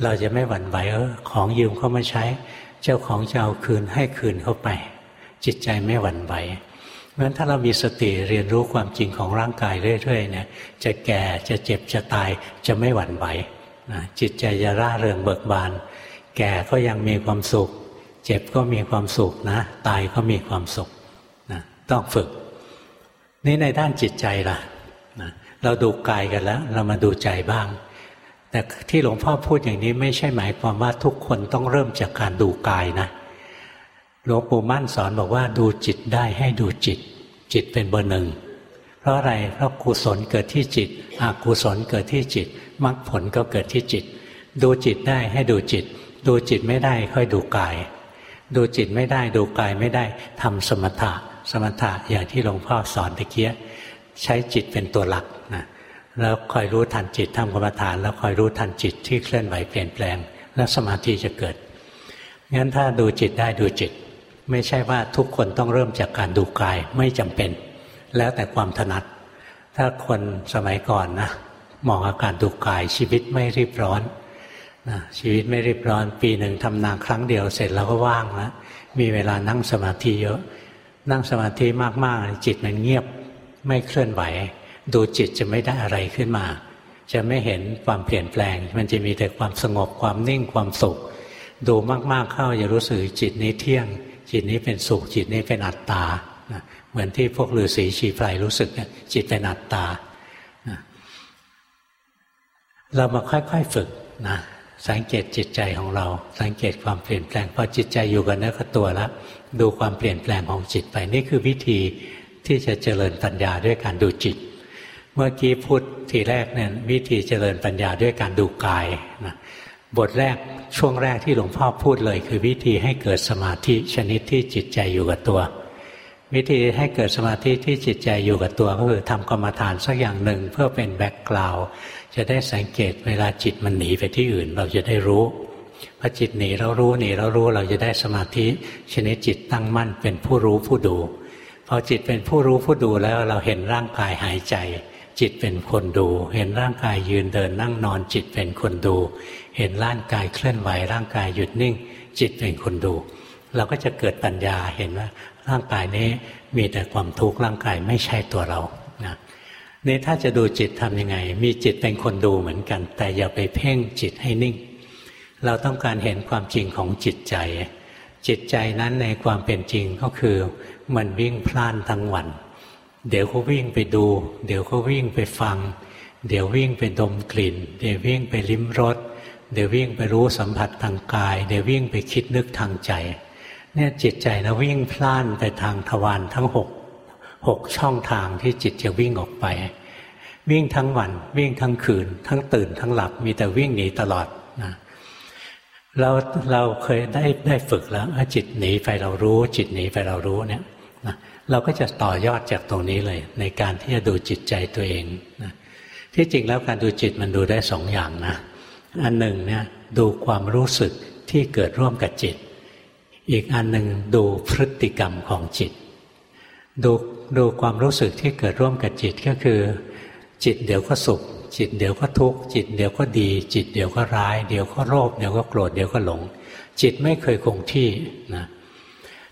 A: เราจะไม่หวั่นไหวเออของยืมเข้ามาใช้ เจ้าของจะเอาคืนให้คืนเข้าไป จิตใจไม่หวั่นไหวเพราะฉะนั้นถ้าเรามีสติเรียนรู้ความจริงของร่างกายเรื่อยๆเนี่ยจะแก่จะเจ็บจะตายจะไม่หวั่นไหวนะจิตใจจะร่าเริงเบิกบาน แก่ก็ยังมีความสุข เจ็บก็มีความสุขนะ ตายก็มีความสุขนะต้องฝึก นี่ในด้านจิตใจล่ะนะเราดูกายกันแล้ว เรามาดูใจบ้าง แต่ที่หลวงพ่อพูดอย่างนี้ไม่ใช่หมายความว่าทุกคนต้องเริ่มจากการดูกายนะ หลวงปู่มั่นสอนบอกว่าดูจิตได้ให้ดูจิต จิตเป็นเบอร์หนึ่งเพราะอะไรเพราะกุศลเกิดที่จิตอกุศลเกิดที่จิตมรรคผลก็เกิดที่จิต ดูจิตได้ให้ดูจิต ดูจิตไม่ได้ค่อยดูกาย ดูจิตไม่ได้ดูกายไม่ได้ทำสมถะสมถะอย่างที่หลวงพ่อสอนตะเกียใช้จิตเป็นตัวหลักนะแล้วคอยรู้ทันจิตทำกรรมฐาน แล้วคอยรู้ทันจิตที่เคลื่อนไหวเปลี่ยนแปลง แล้วสมาธิจะเกิดงั้นถ้าดูจิตได้ดูจิต ไม่ใช่ว่าทุกคนต้องเริ่มจากการดูกายไม่จำเป็น แล้วแต่ความถนัด ถ้าคนสมัยก่อนนะมองอาการดูกายชีวิตไม่รีบร้อนนะชีวิตไม่รีบร้อน ปีหนึ่งทำนาครั้งเดียวเสร็จแล้วก็ว่างแล้วมีเวลานั่งสมาธิเยอะ นั่งสมาธิมากๆ จิตมันเงียบไม่เคลื่อนไหว ดูจิตจะไม่ได้อะไรขึ้นมา จะไม่เห็นความเปลี่ยนแปลง มันจะมีแต่ความสงบความนิ่งความสุข ดูมากๆเข้าจะรู้สึกจิตนี้เที่ยง จิตนี้เป็นสุขจิตนี้เป็นอัตตาเหมือนที่พวกฤาษีชีไพรรู้สึกเนี่ยจิตเป็นอัตตาเรามาค่อยๆฝึกนะสังเกตจิตใจของเรา สังเกตความเปลี่ยนแปลงพอจิตใจอยู่กับเนื้อกับตัวแล้วดูความเปลี่ยนแปลงของจิตไปนี่คือวิธีที่จะเจริญปัญญาด้วยการดูจิต เมื่อกี้พูดทีแรกเนี่ยวิธีเจริญปัญญาด้วยการดูกายนะ บทแรกช่วงแรกที่หลวงพ่อพูดเลย คือวิธีให้เกิดสมาธิชนิดที่จิตใจอยู่กับตัว วิธีให้เกิดสมาธิที่จิตใจอยู่กับตัว ก็คือทำกรรมฐานสักอย่างหนึ่งเพื่อเป็นแบ็กกราวด์จะได้สังเกตเวลาจิตมันหนีไปที่อื่น เราจะได้รู้พอจิตหนีเรารู้หนีเรารู้เราจะได้สมาธิชนิดจิตตั้งมั่นเป็นผู้รู้ผู้ดูพอจิตเป็นผู้รู้ผู้ดูแล้วเราเห็นร่างกายหายใจจิตเป็นคนดู เห็นร่างกายยืนเดินนั่งนอนจิตเป็นคนดู เห็นร่างกายเคลื่อนไหวร่างกายหยุดนิ่ง จิตเป็นคนดู เราก็จะเกิดปัญญาเห็นว่าร่างกายนี้มีแต่ความทุกข์ร่างกายไม่ใช่ตัวเรานะนี่ถ้าจะดูจิตทำยังไง มีจิตเป็นคนดูเหมือนกัน แต่อย่าไปเพ่งจิตให้นิ่ง เราต้องการเห็นความจริงของจิตใจ จิตใจนั้นในความเป็นจริงก็คือ มันวิ่งพล่านทั้งวัน เดี๋ยวก็วิ่งไปดู เดี๋ยวก็วิ่งไปฟัง เดี๋ยววิ่งไปดมกลิ่น เดี๋ยววิ่งไปลิ้มรส เดี๋ยววิ่งไปรู้สัมผัสทางกาย เดี๋ยววิ่งไปคิดนึกทางใจ เนี่ยจิตใจนะวิ่งพล่านไปทางทวารทั้งหกหกช่องทางที่จิตจะวิ่งออกไป วิ่งทั้งวันวิ่งทั้งคืน ทั้งตื่นทั้งหลับมีแต่วิ่งหนีตลอดนะเราเราเคยได้ได้ฝึกแล้วว่าจิตหนีไปเรารู้ จิตหนีไปเรารู้เนี่ยนะเราก็จะต่อยอดจากตรงนี้เลย ในการที่จะดูจิตใจตัวเองนะที่จริงแล้วการดูจิตมันดูได้สองอย่างนะ อันหนึ่งเนี่ยดูความรู้สึกที่เกิดร่วมกับจิต อีกอันหนึ่งดูพฤติกรรมของจิต ดูดูความรู้สึกที่เกิดร่วมกับจิตก็คือ จิตเดี๋ยวก็สุข จิตเดี๋ยวก็ทุกข์จิตเดี๋ยวก็ดี จิตเดี๋ยวก็ร้าย เดี๋ยวก็โลภเดี๋ยวก็โกรธเดี๋ยวก็หลง จิตไม่เคยคงที่นะ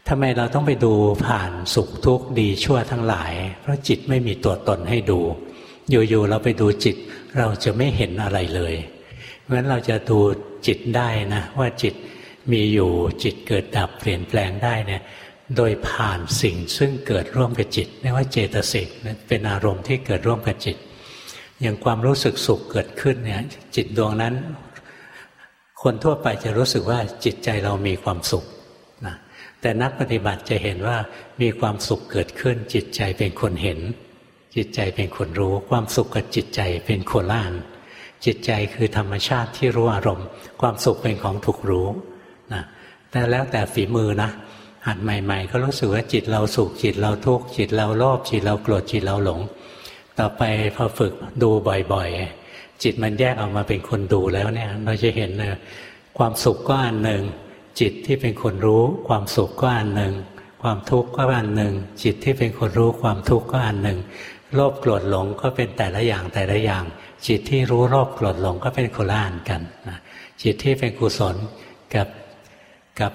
A: ทำไมเราต้องไปดูผ่านสุขทุกข์ดีชั่วทั้งหลาย เพราะจิตไม่มีตัวตนให้ดู อยู่ๆเราไปดูจิต เราจะไม่เห็นอะไรเลย ราะฉะนั้นเราจะดูจิตได้นะว่าจิตมีอยู่จิตเกิดดับเปลี่ยนแปลงได้เนี่ยโดยผ่านสิ่งซึ่งเกิดร่วมกับจิตเรียกว่าเจตสิกเป็นอารมณ์ที่เกิดร่วมกับจิต อย่างความรู้สึกสุขเกิดขึ้นเนี่ยจิตดวงนั้น คนทั่วไปจะรู้สึกว่าจิตใจเรามีความสุขนะแต่นักปฏิบัติจะเห็นว่ามีความสุขเกิดขึ้น จิตใจเป็นคนเห็น จิตใจเป็นคนรู้ ความสุขกับจิตใจเป็นโคล่าน จิตใจคือธรรมชาติที่รู้อารมณ์ ความสุขเป็นของถูกรู้นะแต่แล้วแต่ฝีมือนะหัดใหม่ ๆ ก็รู้สึกว่าจิตเราสุขจิตเราทุกข์จิตเราโลภจิตเราโกรธจิตเราหลง ต่อไปพอฝึกดูบ่อยๆ จิตมันแยกออกมาเป็นคนดูแล้วเนี่ยเราจะเห็นเลยความสุขก็อันหนึ่ง จิตที่เป็นคนรู้ ความสุขก็อันหนึ่ง ความทุกข์ก็อันหนึ่ง จิตที่เป็นคนรู้ความทุกข์ก็อันหนึ่งโลภโกรธหลงก็เป็นแต่ละอย่างแต่ละอย่าง จิตที่รู้โลภโกรธหลงก็เป็นโคละอันกันจิตที่เป็นกุศลกับกับ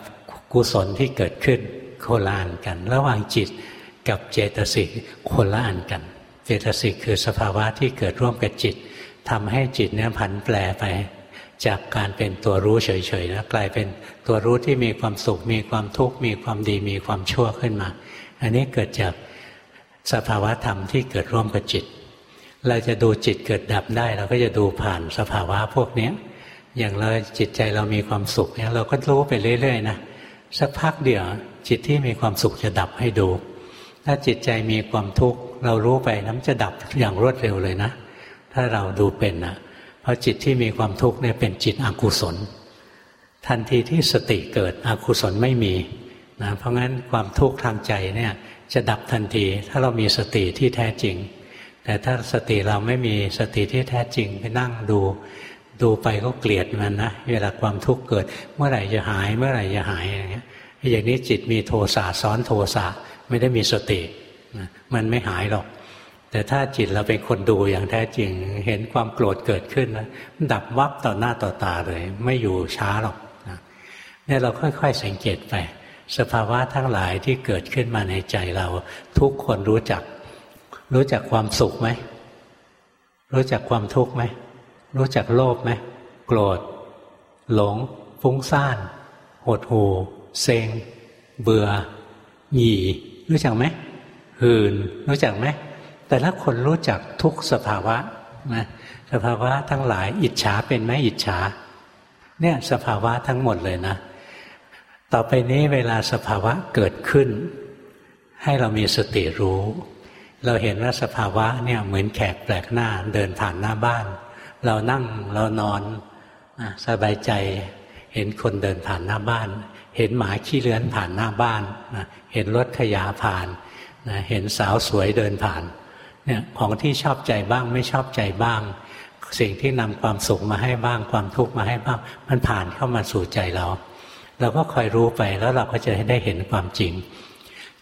A: กุศลที่เกิดขึ้นโคลานกัน ระหว่างจิตกับเจตสิกโคละอันกัน เจตสิกคือสภาวะที่เกิดร่วมกับจิตทำให้จิตเนี่ยผันแปรไป จากการเป็นตัวรู้เฉยๆนะกลายเป็นตัวรู้ที่มีความสุข มีความทุกข์มีความดีมีความชั่วขึ้นมา อันนี้เกิดจากสภาวะธรรมที่เกิดร่วมกับจิต เราจะดูจิตเกิดดับได้ เราก็จะดูผ่านสภาวะพวกนี้อย่างเราจิตใจเรามีความสุขเนี่ยเราก็รู้ไปเรื่อยๆนะสักพักเดียวจิตที่มีความสุขจะดับให้ดู ถ้าจิตใจมีความทุกข์เรารู้ไปน้ำจะดับอย่างรวดเร็วเลยนะ ถ้าเราดูเป็นนะเพราะจิตที่มีความทุกข์เนี่ยเป็นจิตอกุศล ทันทีที่สติเกิดอกุศลไม่มีนะเพราะงั้นความทุกข์ทางใจเนี่ยจะดับทันที ถ้าเรามีสติที่แท้จริง แต่ถ้าสติเราไม่มีสติที่แท้จริงไปนั่งดู ดูไปก็เกลียดมันนะเวลาความทุกข์เกิด เมื่อไหร่จะหาย เมื่อไหร่จะหายอย่างเงี้ยอย่างนี้จิตมีโทสะซ้อนโทสะไม่ได้มีสติมันไม่หายหรอก แต่ถ้าจิตเราเป็นคนดูอย่างแท้จริง เห็นความโกรธเกิดขึ้นนะดับวับต่อหน้าต่อตาเลย ไม่อยู่ช้าหรอกเนี่ยเราค่อย ๆ สังเกตไป สภาวะทั้งหลายที่เกิดขึ้นมาในใจเรา ทุกคนรู้จัก รู้จักความสุขไหม รู้จักความทุกข์ไหม รู้จักโลภไหม โกรธ หลง ฟุ้งซ่าน หดหูเซ็ง เบื่อ หยีรู้จักไหมหืนรู้จักไหม แต่ละคนรู้จักทุกสภาวะนะสภาวะทั้งหลายอิจฉาเป็นไหมอิจฉา เนี่ยสภาวะทั้งหมดเลยนะ ต่อไปนี้เวลาสภาวะเกิดขึ้น ให้เรามีสติรู้ เราเห็นว่าสภาวะเนี่ยเหมือนแขกแปลกหน้าเดินผ่านหน้าบ้าน เรานั่งเรานอนสบายใจเห็นคนเดินผ่านหน้าบ้าน เห็นหมาขี้เลื้อนผ่านหน้าบ้านเห็นรถขยะผ่านเห็นสาวสวยเดินผ่านเนี่ยของที่ชอบใจบ้างไม่ชอบใจบ้าง สิ่งที่นำความสุขมาให้บ้างความทุกข์มาให้บ้าง มันผ่านเข้ามาสู่ใจเรา เราก็คอยรู้ไปแล้วเราก็จะได้เห็นความจริง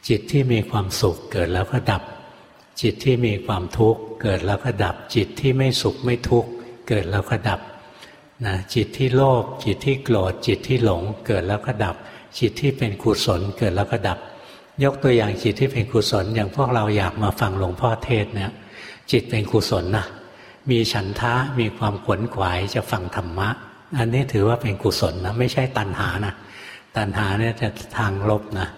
A: จิตที่มีความสุขเกิดแล้วก็ดับ จิตที่มีความทุกข์เกิดแล้วก็ดับ จิตที่ไม่สุขไม่ทุกข์เกิดแล้วก็ดับนะจิตที่โลภจิตที่โกรธจิตที่หลง เกิดแล้วก็ดับ จิตที่เป็นกุศลเกิดแล้วก็ดับ ยกตัวอย่างจิตที่เป็นกุศล อย่างพวกเราอยากมาฟังหลวงพ่อเทศเนี่ยจิตเป็นกุศลนะมีฉันทะมีความขวนขวายจะฟังธรรมะ อันนี้ถือว่าเป็นกุศลนะไม่ใช่ตัณหานะตัณหาเนี่ยจะทางลบนะ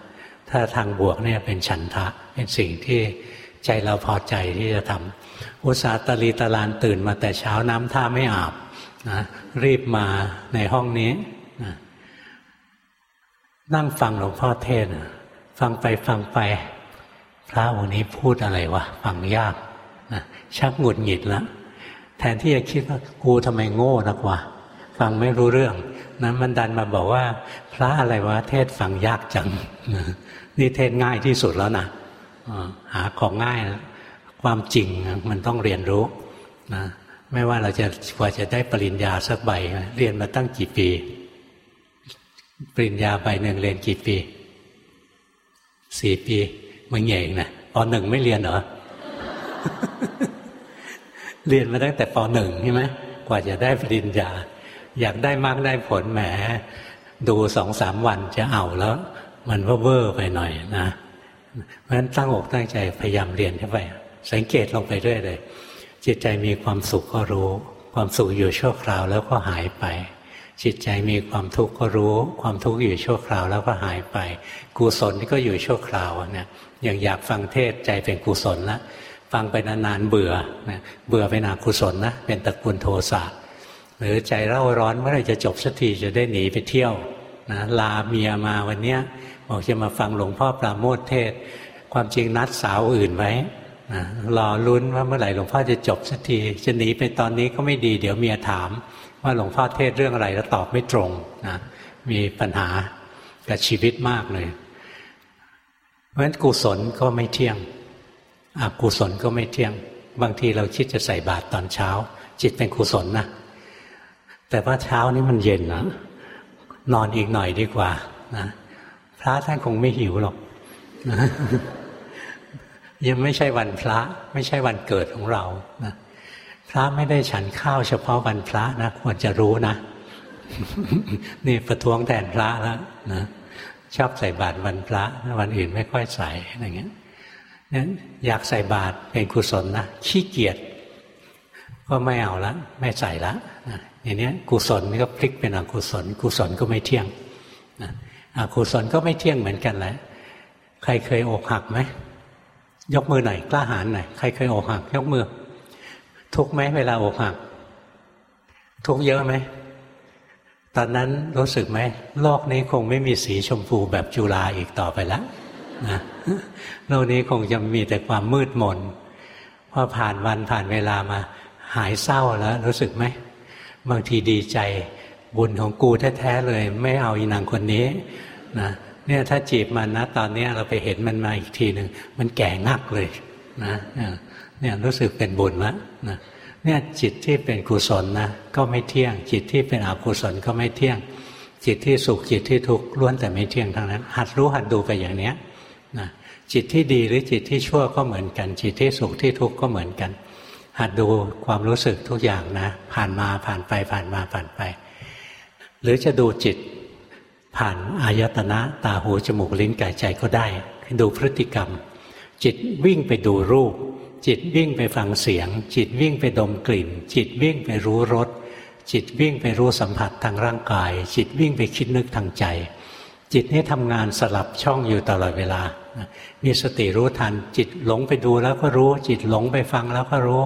A: ถ้าทางบวกเนี่ยเป็นฉันทะเป็นสิ่งที่ ใจเราพอใจที่จะทำอุตสาตลีตลานตื่นมาแต่เช้าน้ำท่าไม่อาบนะรีบมาในห้องนี้นะนั่งฟังหลวงพ่อเทศฟังไปฟังไป พระองค์นี้พูดอะไรวะฟังยากนะชักหงุดหงิดล้วแทนที่จะคิดว่ากูทำไมโง่นักวะฟังไม่รู้เรื่องนั้นมันดันมาบอกว่า พระอะไรวะเทศฟังยากจังนี่เทศง่ายที่สุดแล้วนะ หาของง่ายความจริงมันต้องเรียนรู้นะไม่ว่าเราจะกว่าจะได้ปริญญาสักใบเรียนมาตั้งกี่ปี ปริญญาใบหนึ่งเรียนกี่ปีสี่ปีมึงใหญ่นะปหนึ่งไม่เรียนเหรอเรียนมาตั้งแต่ปหนึ่งใช่ไหมกว่าจะได้ปริญญา อยากได้มากได้ผลแหม ดูสองสามวันจะเอาแล้ว มันว่าเวอร์ไปหน่อยนะ เพราะฉะนั้นตั้งอกตั้งใจพยายามเรียนเข้าไป สังเกตลงไปเรื่อยเลย จิตใจมีความสุขก็รู้ ความสุขอยู่ชั่วคราวแล้วก็หายไป จิตใจมีความทุกข์ก็รู้ ความทุกข์อยู่ชั่วคราวแล้วก็หายไป กุศลก็อยู่ชั่วคราวเนี่ยอย่างอยากฟังเทศใจเป็นกุศลละฟังไปนานๆเบื่อนะเบื่อเป็นอกุศลนะเป็นตระกูลโทสะหรือใจเร่าร้อนเมื่อไรจะจบสักทีจะได้หนีไปเที่ยวนะลาเมียมาวันเนี้ย บอกจะมาฟังหลวงพ่อปราโมทเทศ ความจริงนัดสาวอื่นไว้นะรอลุ้นว่าเมื่อไหร่หลวงพ่อจะจบสักที จะหนีไปตอนนี้ก็ไม่ดี เดี๋ยวเมียถาม ว่าหลวงพ่อเทศเรื่องอะไรแล้วตอบไม่ตรงนะมีปัญหากับชีวิตมากเลย เพราะฉะนั้นกุศลก็ไม่เที่ยงอกุศลก็ไม่เที่ยง บางทีเราคิดจะใส่บาตรตอนเช้า จิตเป็นกุศลนะ แต่ว่าเช้านี้มันเย็นนะนอนอีกหน่อยดีกว่านะ ระท่านคงไม่หิวหรอกยังไม่ใช่วันพระ ไม่ใช่วันเกิดของเรานะพระไม่ได้ฉันข้าวเฉพาะวันพระนะควรจะรู้นะนี่ประท้วงแทนพระแล้วนะชอบใส่บาตรวันพระ วันอื่นไม่ค่อยใส่อะไรเงี้ยนั้นอยากใส่บาตรเป็นกุศลนะขี้เกียจก็ไม่เอาละไม่ใส่ละนะอย่างนี้กุศลนี่ก็พลิกเป็นอกุศล กุศลก็ไม่เที่ยงนะ อกุศลก็ไม่เที่ยงเหมือนกันแหละ ใครเคยอกหักไหมยกมือหน่อยกล้าหาญหน่อยใครเคยอกหัก ยกมือ ทุกไหมเวลาอกหัก ทุกเยอะไหมตอนนั้นรู้สึกไหมโลกนี้คงไม่มีสีชมพูแบบจุฬาอีกต่อไปแล้วนะโลกนี้คงจะมีแต่ความมืดมนพอผ่านวันผ่านเวลามา หายเศร้าแล้ว รู้สึกไหมบางทีดีใจ บุญของกูแท้ๆเลย ไม่เอาอีนางคนนี้นะเนี่ยถ้าจีบมันนะตอนนี้เราไปเห็นมันมาอีกทีหนึ่งมันแก่งักเลยนะเนี่ยรู้สึกเป็นบุญล้วนะเนี่ยจิตที่เป็นกุศลนะก็ไม่เที่ยง จิตที่เป็นอกุศลก็ไม่เที่ยง จิตที่สุขจิตที่ทุกข์ล้วนแต่ไม่เที่ยงทั้งนั้น หัดรู้หัดดูไปอย่างเนี้ยนะจิตที่ดีหรือจิตที่ชั่วก็เหมือนกัน จิตที่สุขที่ทุกข์ก็เหมือนกัน หัดดูความรู้สึกทุกอย่างนะ ผ่านมาผ่านไปผ่านมาผ่านไป หรือจะดูจิตผ่านอายตนะตาหูจมูกลิ้นกายใจก็ได้ดูพฤติกรรม จิตวิ่งไปดูรูป จิตวิ่งไปฟังเสียง จิตวิ่งไปดมกลิ่น จิตวิ่งไปรู้รสจิตวิ่งไปรู้สัมผัสทางร่างกาย จิตวิ่งไปคิดนึกทางใจ จิตนี้ทำงานสลับช่องอยู่ตลอดเวลา มีสติรู้ทัน จิตหลงไปดูแล้วก็รู้ จิตหลงไปฟังแล้วก็รู้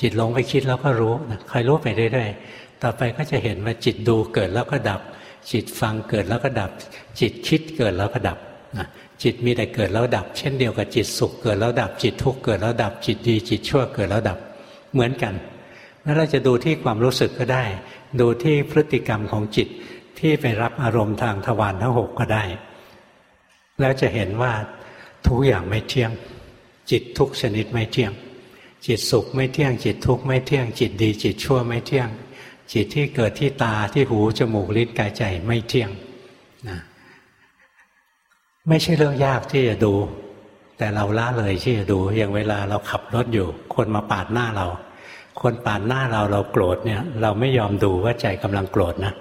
A: จิตหลงไปคิดแล้วก็รู้คอยรู้ไปเรื่อยๆ ต่อไปก็จะเห็นว่าจิตดูเกิดแล้วก็ดับ จิตฟังเกิดแล้วก็ดับ จิตคิดเกิดแล้วก็ดับนะจิตมีแต่เกิดแล้วดับ เช่นเดียวกับจิตสุขเกิดแล้วดับ จิตทุกข์เกิดแล้วดับ จิตดี จิตชั่วเกิดแล้วดับเหมือนกันแล้วเราจะดูที่ความรู้สึกก็ได้ ดูที่พฤติกรรมของจิตที่ไปรับอารมณ์ทางทวารทั้งหกก็ได้ แล้วจะเห็นว่าทุกอย่างไม่เที่ยง จิตทุกชนิดไม่เที่ยง จิตสุขไม่เที่ยง จิตทุกข์ไม่เที่ยง จิตดี จิตชั่วไม่เที่ยง จิตที่เกิดที่ตาที่หูจมูกลิ้นกายใจไม่เที่ยงนะไม่ใช่เรื่องยากที่จะดู แต่เราละเลยที่จะดูอย่างเวลาเราขับรถอยู่ คนมาปาดหน้าเรา คนปาดหน้าเราเราโกรธเนี่ย เราไม่ยอมดูว่าใจกำลังโกรธนะ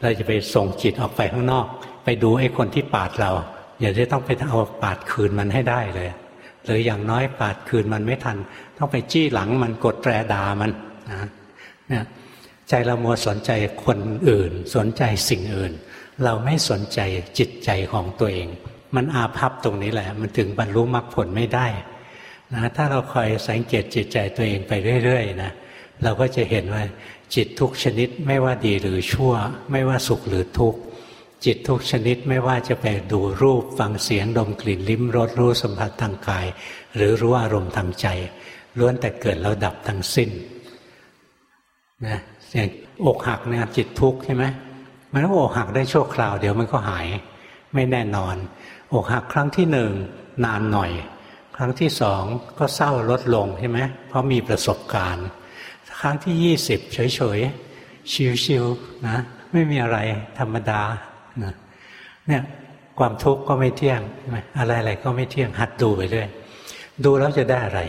A: เราจะไปส่งจิตออกไปข้างนอก ไปดูไอ้คนที่ปาดเรา อย่าได้ต้องไปเอาปาดคืนมันให้ได้เลยหรืออย่างน้อยปาดคืนมันไม่ทัน ต้องไปจี้หลังมันกดแตรดามันนะเนี่ย ใจเรามัวสนใจคนอื่น สนใจสิ่งอื่น เราไม่สนใจจิตใจของตัวเอง มันอาภัพตรงนี้แหละ มันถึงบรรลุมรรคผลไม่ได้นะถ้าเราคอยสังเกตจิตใจตัวเองไปเรื่อยๆนะเราก็จะเห็นว่าจิตทุกชนิดไม่ว่าดีหรือชั่ว ไม่ว่าสุขหรือทุกข์จิตทุกชนิดไม่ว่าจะไปดูรูปฟังเสียงดมกลิ่นลิ้มรสรู้สัมผัสทางกาย หรือรู้อารมณ์ทางใจล้วนแต่เกิดแล้วดับทั้งสิ้นนะ อย่างอกหักเนี่ยจิตทุกข์ใช่ไหมมันก็อกหักได้ชั่วคราว เดี๋ยวมันก็หายไม่แน่นอน อกหักครั้งที่หนึ่งนานหน่อย ครั้งที่สองก็เศร้าลดลงใช่ไหมเพราะมีประสบการณ์ ครั้งที่ยี่สิบเฉยๆชิวๆนะไม่มีอะไรธรรมดานะเนี่ยความทุกข์ก็ไม่เที่ยงอะไรๆก็ไม่เที่ยงหัดดูไปเรื่อยดูแล้วจะได้อะไร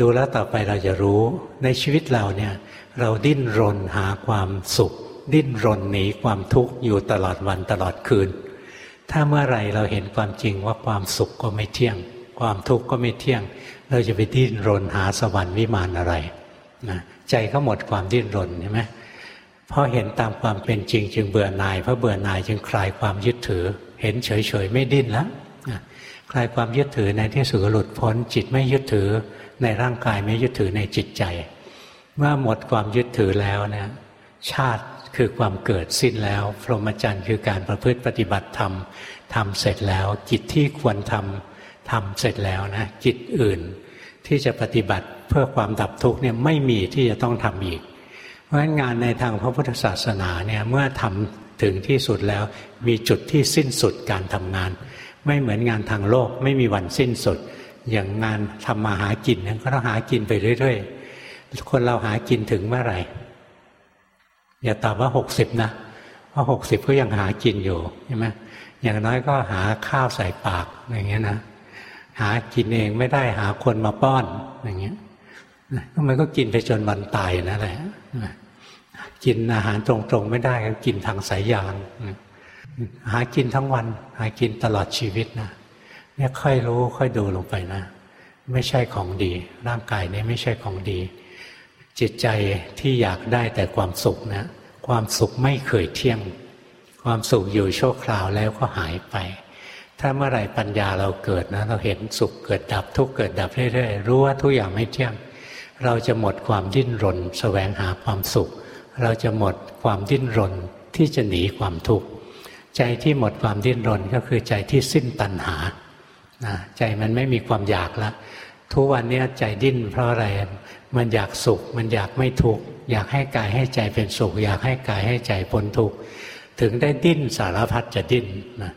A: ดูแล้วต่อไปเราจะรู้ในชีวิตเราเนี่ยเราดิ้นรนหาความสุข ดิ้นรนหนีความทุกข์อยู่ตลอดวันตลอดคืน ถ้าเมื่อไรเราเห็นความจริงว่าความสุขก็ไม่เที่ยง ความทุกข์ก็ไม่เที่ยง เราจะไปดิ้นรนหาสวรรค์วิมานอะไรนะใจเขาหมดความดิ้นรนใช่ไหมพอเห็นตามความเป็นจริง จึงเบื่อหน่ายเพราะเบื่อหน่ายจึงคลายความยึดถือ เห็นเฉยๆไม่ดิ้นแล้วคลายความยึดถือในที่สุดหลุดพ้นจิตไม่ยึดถือ ในร่างกายไม่ยึดถือในจิตใจ เมื่อหมดความยึดถือแล้วเนี่ยชาติคือความเกิดสิ้นแล้ว พรหมจรรย์คือการประพฤติปฏิบัติธรรมทำเสร็จแล้วจิตที่ควรทำทำเสร็จแล้วนะจิตอื่นที่จะปฏิบัติเพื่อความดับทุกข์เนี่ยไม่มีที่จะต้องทำอีก เพราะฉะนั้นงานในทางพระพุทธศาสนาเนี่ยเมื่อทำถึงที่สุดแล้ว มีจุดที่สิ้นสุดการทำงาน ไม่เหมือนงานทางโลกไม่มีวันสิ้นสุด อย่างงานทำมาหากินเนี่ยก็ต้องหากินไปเรื่อยๆ คนเราหากินถึงเมื่อไหร่ อย่าตอบว่าหกสิบนะเพราะหกสิบก็ยังหากินอยู่ใช่ไหมอย่างน้อยก็หาข้าวใส่ปากอย่างเงี้ยนะหากินเองไม่ได้หาคนมาป้อนอย่างเงี้ยก็มันก็กินไปจนวันตายนั่นแหละกินอาหารตรงๆ ไม่ได้ก็กินทางสายยางหากินทั้งวัน หากินตลอดชีวิตนะ เนี่ยค่อยรู้ค่อยดูลงไปนะ ไม่ใช่ของดี ร่างกายนี้ไม่ใช่ของดี จิตใจที่อยากได้แต่ความสุขนะความสุขไม่เคยเที่ยง ความสุขอยู่ชั่วคราวแล้วก็หายไป ถ้าเมื่อไหร่ปัญญาเราเกิดนะ เราเห็นสุขเกิดดับทุกเกิดดับเรื่อยๆรู้ว่าทุกอย่างไม่เที่ยง เราจะหมดความดิ้นรนสแสวงหาความสุข เราจะหมดความดิ้นรนที่จะหนีความทุกข์ใจที่หมดความดิ้นรนก็คือใจที่สิ้นตัณหา นะใจมันไม่มีความอยากแล้วทุกวันนี้ใจดิ้นเพราะอะไรมันอยากสุข มันอยากไม่ทุกข์อยากให้กายให้ใจเป็นสุข อยากให้กายให้ใจพ้นทุกข์ถึงได้ดิ้นสารพัดจะดิ้นนะ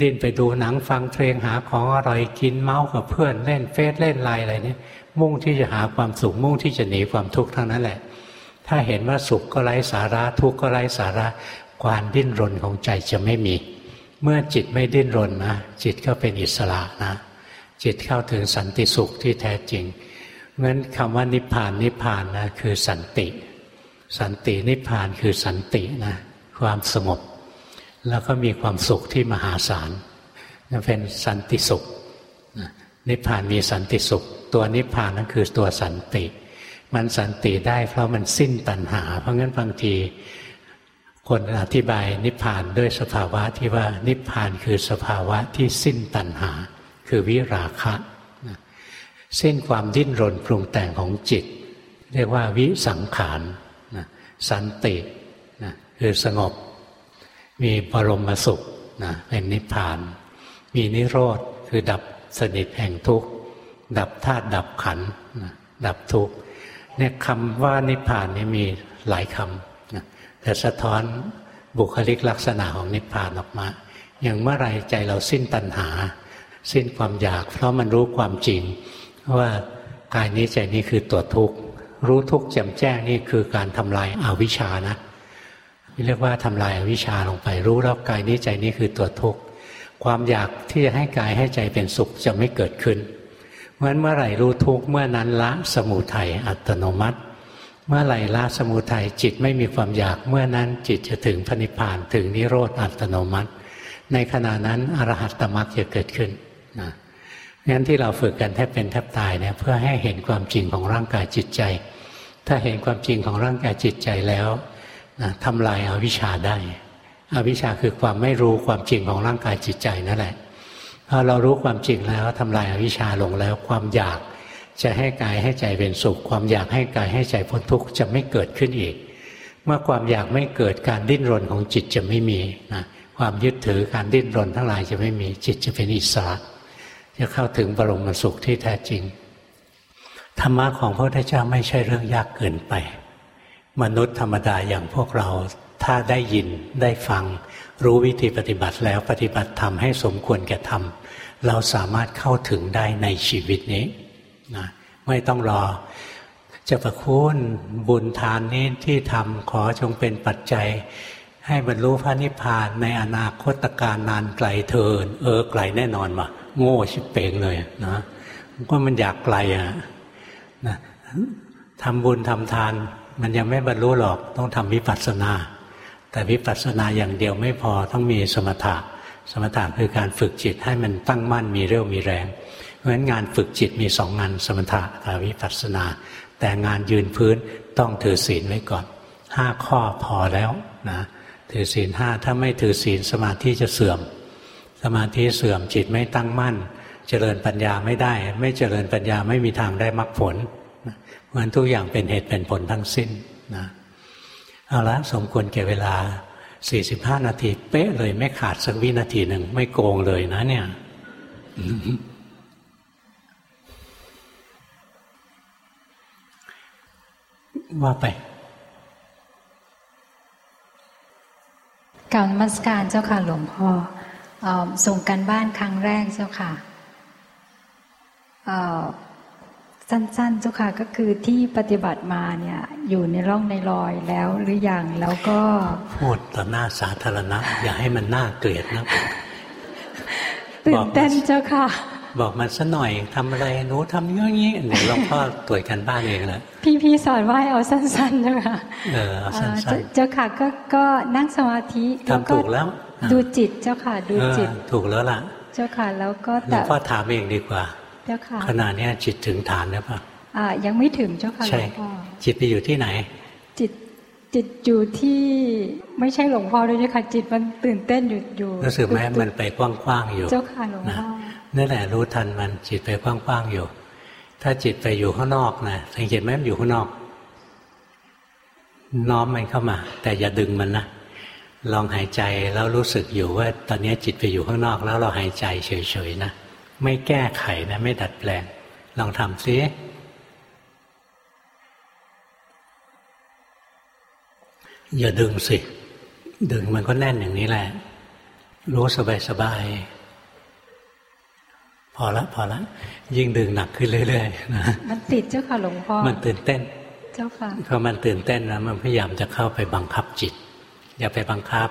A: ดิ้นไปดูหนังฟังเพลงหาของอร่อยกินเมาส์กับเพื่อนเล่นเฟซเล่นไลน์อะไรนี่มุ่งที่จะหาความสุข มุ่งที่จะหนีความทุกข์ทั้งนั้นแหละ ถ้าเห็นว่าสุขก็ไร้สาระทุกข์ก็ไร้สาระความดิ้นรนของใจจะไม่มี เมื่อจิตไม่ดิ้นรนนะจิตก็เป็นอิสระนะ จิตเข้าถึงสันติสุขที่แท้จริงงั้นคำว่านิพพานนิพพานนะคือสันติ สันตินิพพานคือสันตินะความสงบ แล้วก็มีความสุขที่มหาศาลนั่นเป็นสันติสุข นิพพานมีสันติสุข ตัวนิพพานนั่นคือตัวสันติ มันสันติได้เพราะมันสิ้นตัณหา เพราะงั้นบางที คนอธิบายนิพพานด้วยสภาวะที่ว่านิพพานคือสภาวะที่สิ้นตัณหา คือวิราคะสิ้นความดิ้นรนปรุงแต่งของจิต เรียกว่าวิสังขารสันติคือสงบ มีบรมสุขนะเป็นนิพพาน มีนิโรธคือดับสนิทแห่งทุกข์ ดับธาตุดับขันนะดับทุกข์เนี่ยคำว่านิพพานนี่มีหลายคำ แต่สะท้อนบุคลิกลักษณะของนิพพานออกมา อย่างเมื่อไรใจเราสิ้นตัณหา สิ้นความอยาก เพราะมันรู้ความจริง ว่ากายนี้ใจนี้คือตัวทุกข์ รู้ทุกข์แจ่มแจ้งนี่คือการทำลายอาวิชชานะเรียกว่าทำลายอวิชชาลงไป รู้แล้วกายนี้ใจนี้คือตัวทุกข์ความอยากที่จะให้กายให้ใจเป็นสุขจะไม่เกิดขึ้นเพราะฉะนั้นเมื่อไหร่รู้ทุกข์เมื่อนั้นละสมุทัยอัตโนมัติ เมื่อไหร่ละสมุทัยจิตไม่มีความอยากเมื่อนั้นจิตจะถึงพระนิพพานถึงนิโรธอัตโนมัติ ในขณะนั้นอรหัตตมรรคจะเกิดขึ้นนะงั้นที่เราฝึกกันแทบเป็นแทบตายเนี่ยเพื่อให้เห็นความจริงของร่างกายจิตใจ ถ้าเห็นความจริงของร่างกายจิตใจแล้วนะทำลายอาวิชชาได้อวิชชาคือความไม่รู้ความจริงของร่างกายจิตใจนั่นแหละพอเรารู้ความจริงแล้วทำลายอาวิชชาลงแล้วความอยาก จะให้กายให้ใจเป็นสุข ความอยากให้กายให้ใจพ้นทุกข์จะไม่เกิดขึ้นอีก เมื่อความอยากไม่เกิดการดิ้นรนของจิตจะไม่มีนะความยึดถือการดิ้นรนทั้งหลายจะไม่มีจิตจะเป็นอิสระจะเข้าถึงบรมสุขที่แท้จริง ธรรมะของพระพุทธเจ้าไม่ใช่เรื่องยากเกินไป มนุษย์ธรรมดาอย่างพวกเราถ้าได้ยินได้ฟัง รู้วิธีปฏิบัติแล้วปฏิบัติธรรมให้สมควรแก่ธรรมเราสามารถเข้าถึงได้ในชีวิตนี้ นะไม่ต้องรอจะประคุณบุญทานนี้ที่ทำขอจงเป็นปัจจัย ให้บรรลุพระนิพพานในอนาคตการนานไกลเทิน เออไกลแน่นอนมาโง่ชิบเป่งเลยนะก็มันอยากไกลอะนะทำบุญทำทาน มันยังไม่บรรลุหรอกต้องทำวิปัสสนา แต่วิปัสสนาอย่างเดียวไม่พอต้องมีสมถะ สมถะคือการฝึกจิตให้มันตั้งมั่นมีเรี่ยวมีแรง เพราะฉะนั้นงานฝึกจิตมีสองงานสมถะกับวิปัสสนา แต่งานยืนพื้นต้องถือศีลไว้ก่อนห้าข้อพอแล้วนะถือศีลห้าถ้าไม่ถือศีลสมาธิจะเสื่อม สมาธิเสื่อมจิตไม่ตั้งมั่น เจริญปัญญาไม่ได้ ไม่เจริญปัญญาไม่มีทางได้มรรคผลเพราะนั้นทุกอย่างเป็นเหตุเป็นผลทั้งสิ้นนะเอาละสมควรแก่เวลา 45 นาที เป๊ะเลยไม่ขาดสักวินาทีหนึ่งไม่โกงเลยนะเนี่ย ว่าไป
B: การมัสการเจ้าค่ะหลวงพ่อส่งกันบ้านครั้งแรกเจ้าค่ะสั้นๆเจ้าค่ะก็คือที่ปฏิบัติมาเนี่ยอยู่ในร่องในรอยแล้วหรือยังแล้วก็
A: พูดต่อหน้าสาธารณะ อย่าให้มันน่าเกลียดนะ
B: ตื่นเต้นเจ้าค่ะ
A: บอกมันซะหน่อยทำอะไรหนูทำอย่างนี้หนูหลวงพ่อตรวจกันบ้านเองแหละ
B: พี่พี่สอนว่าเอาสั้นๆเจ้าค่ะ
A: เออเอาสั้น
B: ๆเจ้าค่ะก็ก็นั่งสมาธิ
A: ทำถูกแล้ว
B: ดูจิตเจ้าค่ะดูจิต
A: ถูกแล้วล่ะ
B: เจ้าค่ะแล้วก็
A: แต่หลวงพ่อถามเองดีกว่า
B: จ้าค่ะ
A: ขณะนี้จิตถึงฐานแล้วปะ
B: อ่ายังไม่ถึงเจ้าค่ะหลวงพ่อ
A: จิตไปอยู่ที่ไหน
B: จิตจิตอยู่ที่ไม่ใช่หลวงพ่อด้วยค่ะจิตมันตื่นเต้นอยู่อยู่
A: รู้สึกไหมมันไปกว้างๆอยู่
B: เจ้าค่ะหลวงพ่อ
A: นั่นแหละรู้ทันมันจิตไปกว้างๆอยู่ ถ้าจิตไปอยู่ข้างนอกนะสังเกตไหมมันอยู่ข้างนอก น้อมมันเข้ามา แต่อย่าดึงมันนะลองหายใจแล้วรู้สึกอยู่ว่า ตอนนี้จิตไปอยู่ข้างนอก แล้วเราหายใจเฉยๆนะไม่แก้ไขนะไม่ดัดแปลง ลองทำซิอย่าดึงสิ ดึงมันก็แน่นอย่างนี้แหละ รู้สบายสบาย พอละพอละยิ่งดึงหนักขึ้นเรื่อยๆนะ
B: มันติดเจ้าค่ะหลวงพ่อ
A: มันตื่นเต้น
B: เจ้าค่ะ
A: พอมันตื่นเต้นนะมันพยายามจะเข้าไปบังคับจิต อย่าไปบังคับ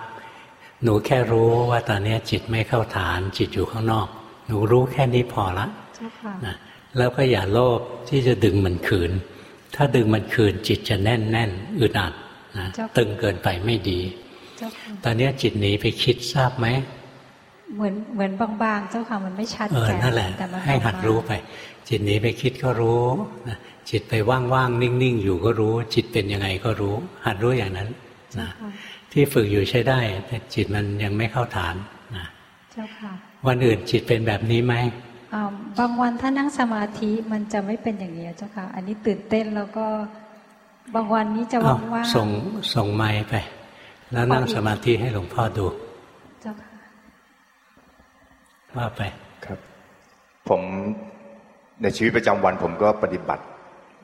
A: หนูแค่รู้ว่าตอนนี้จิตไม่เข้าฐานจิตอยู่ข้างนอก หนูรู้แค่นี้พอละนะแล้วก็อย่าโลภที่จะดึงมันคืน ถ้าดึงมันคืนจิตจะแน่นแน่นอึดอัดนะตึงเกินไปไม่ดี ตอนนี้จิตหนีไปคิดทราบไหม
B: เหมือนเหมือนบางๆเจ้าค่ะมันไม่ชัด
A: เออนั่นแหละให้หัดรู้ไป จิตหนีไปคิดก็รู้นะจิตไปว่างๆนิ่งๆ อยู่ก็รู้ จิตเป็นยังไงก็รู้ หัดรู้อย่างนั้นนะที่ฝึกอยู่ใช้ได้ แต่จิตมันยังไม่เข้าฐานนะ
B: เจ้าค่ะ
A: วันอื่นจิตเป็นแบบนี้ไหม
B: บางวันถ้านั่งสมาธิมันจะไม่เป็นอย่างนี้เจ้าค่ะ อันนี้ตื่นเต้นแล้วก็บางวันนี้จะว่างว่า
A: ส่งส่งไม้ไป แล้วนั่งสมาธิให้หลวงพ่อดู
B: เจ้าค่ะ
A: ว่าไป
C: ครับ ผมในชีวิตประจำวันผมก็ปฏิบัติ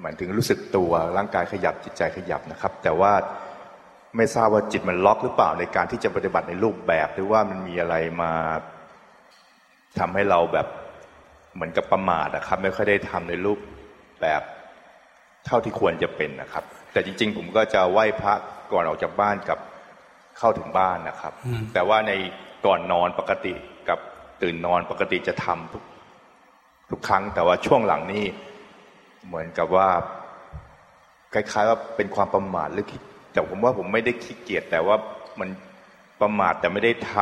C: หมายถึงรู้สึกตัวร่างกายขยับจิตใจขยับนะครับ แต่ว่าไม่ทราบว่าจิตมันล็อกหรือเปล่าในการที่จะปฏิบัติในรูปแบบ หรือว่ามันมีอะไรมาทำให้เราแบบเหมือนกับประมาทนะครับ ไม่ค่อยได้ทำในรูปแบบเท่าที่ควรจะเป็นนะครับ แต่จริง ๆ ผมก็จะไหว้พระก่อนออกจากบ้านกับเข้าถึงบ้านนะครับ แต่ว่าในก่อนนอนปกติกับ ตื่นนอนปกติจะทำทุกทุกครั้ง แต่ว่าช่วงหลังนี่เหมือนกับว่า คล้ายๆว่าเป็นความประมาทหรือแต่ผมว่าผมไม่ได้ขี้เกียจแต่ว่ามันประมาทแต่ไม่ได้ท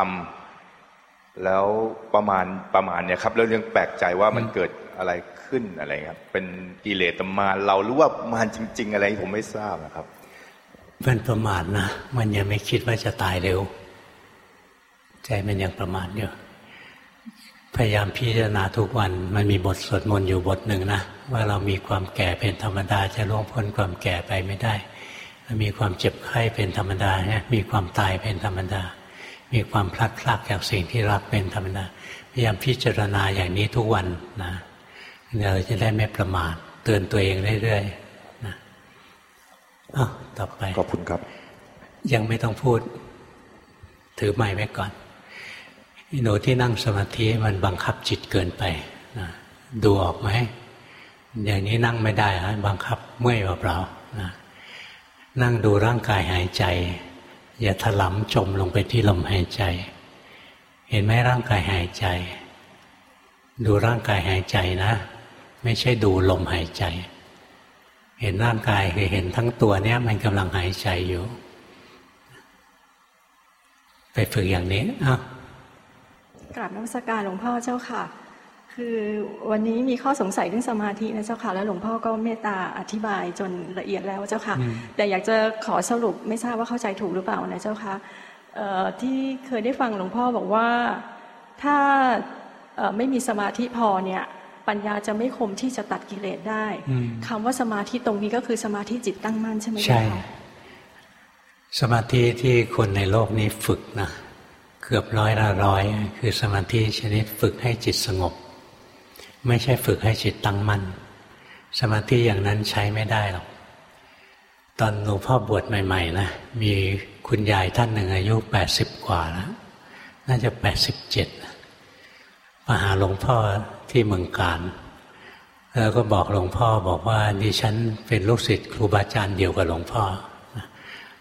C: ำแล้วประมาณประมาณเนี่ยครับ แล้วยังแปลกใจว่ามันเกิดอะไรขึ้นอะไรครับ เป็นกิเลสตมาเรารู้ว่ามานจริง ๆ อะไรผมไม่ทราบนะครับ
A: เป็นประมาทนะ มันยังไม่คิดว่าจะตายเร็ว ใจมันยังประมาทอยู่ พยายามพิจารณาทุกวันมันมีบทสวดมนต์อยู่บทหนึ่งนะว่าเรามีความแก่เป็นธรรมดาจะล่วงพ้นความแก่ไปไม่ได้ มีความเจ็บไข้เป็นธรรมดาเนี่ยมีความตายเป็นธรรมดา มีความพลัดพรากจากสิ่งที่รักเป็นธรรมดาพยายามพิจารณาอย่างนี้ทุกวันนะเราจะได้ไม่ประมาทเตือนตัวเองเรื่อยๆนะอ้าวต่อไป
C: ขอบคุณครับ
A: ยังไม่ต้องพูด ถือไม้ไว้ก่อน หนูที่นั่งสมาธิมันบังคับจิตเกินไปนะดูออกไหมอย่างนี้นั่งไม่ได้ฮะบังคับเมื่อยเปล่าๆนะนั่งดูร่างกายหายใจ อย่าถลำจมลงไปที่ลมหายใจ เห็นไหมร่างกายหายใจ ดูร่างกายหายใจนะ ไม่ใช่ดูลมหายใจ เห็นร่างกายคือเห็นทั้งตัวเนี้ยมันกำลังหายใจอยู่ ไปฝึกอย่างนี้อ้าว
D: กราบนักสการหลวงพ่อเจ้าค่ะ คือวันนี้มีข้อสงสัยเรื่องสมาธินะเจ้าค่ะ แล้วหลวงพ่อก็เมตตาอธิบายจนละเอียดแล้วเจ้าค่ะ แต่อยากจะขอสรุปไม่ทราบว่าเข้าใจถูกหรือเปล่านะเจ้าค่ะที่เคยได้ฟังหลวงพ่อบอกว่าถ้าไม่มีสมาธิพอเนี่ยปัญญาจะไม่คมที่จะตัดกิเลสได้คำว่าสมาธิตรงนี้ก็คือสมาธิจิตตั้งมั่นใช่ไหมใช่
A: สมาธิที่คนในโลกนี้ฝึกนะเกือบร้อยละร้อย คือสมาธิชนิดฝึกให้จิตสงบ ไม่ใช่ฝึกให้จิตตั้งมั่นสมาธิอย่างนั้นใช้ไม่ได้หรอกตอนหลวงพ่อบวชใหม่ๆนะมีคุณยายท่านหนึ่งอายุแปดสิบกว่าแล้วน่าจะแปดสิบเจ็ดมาหาหลวงพ่อที่เมืองการแล้วก็บอกหลวงพ่อบอกว่าดิฉันเป็นลูกศิษย์ครูบาอาจารย์เดียวกับหลวงพ่อ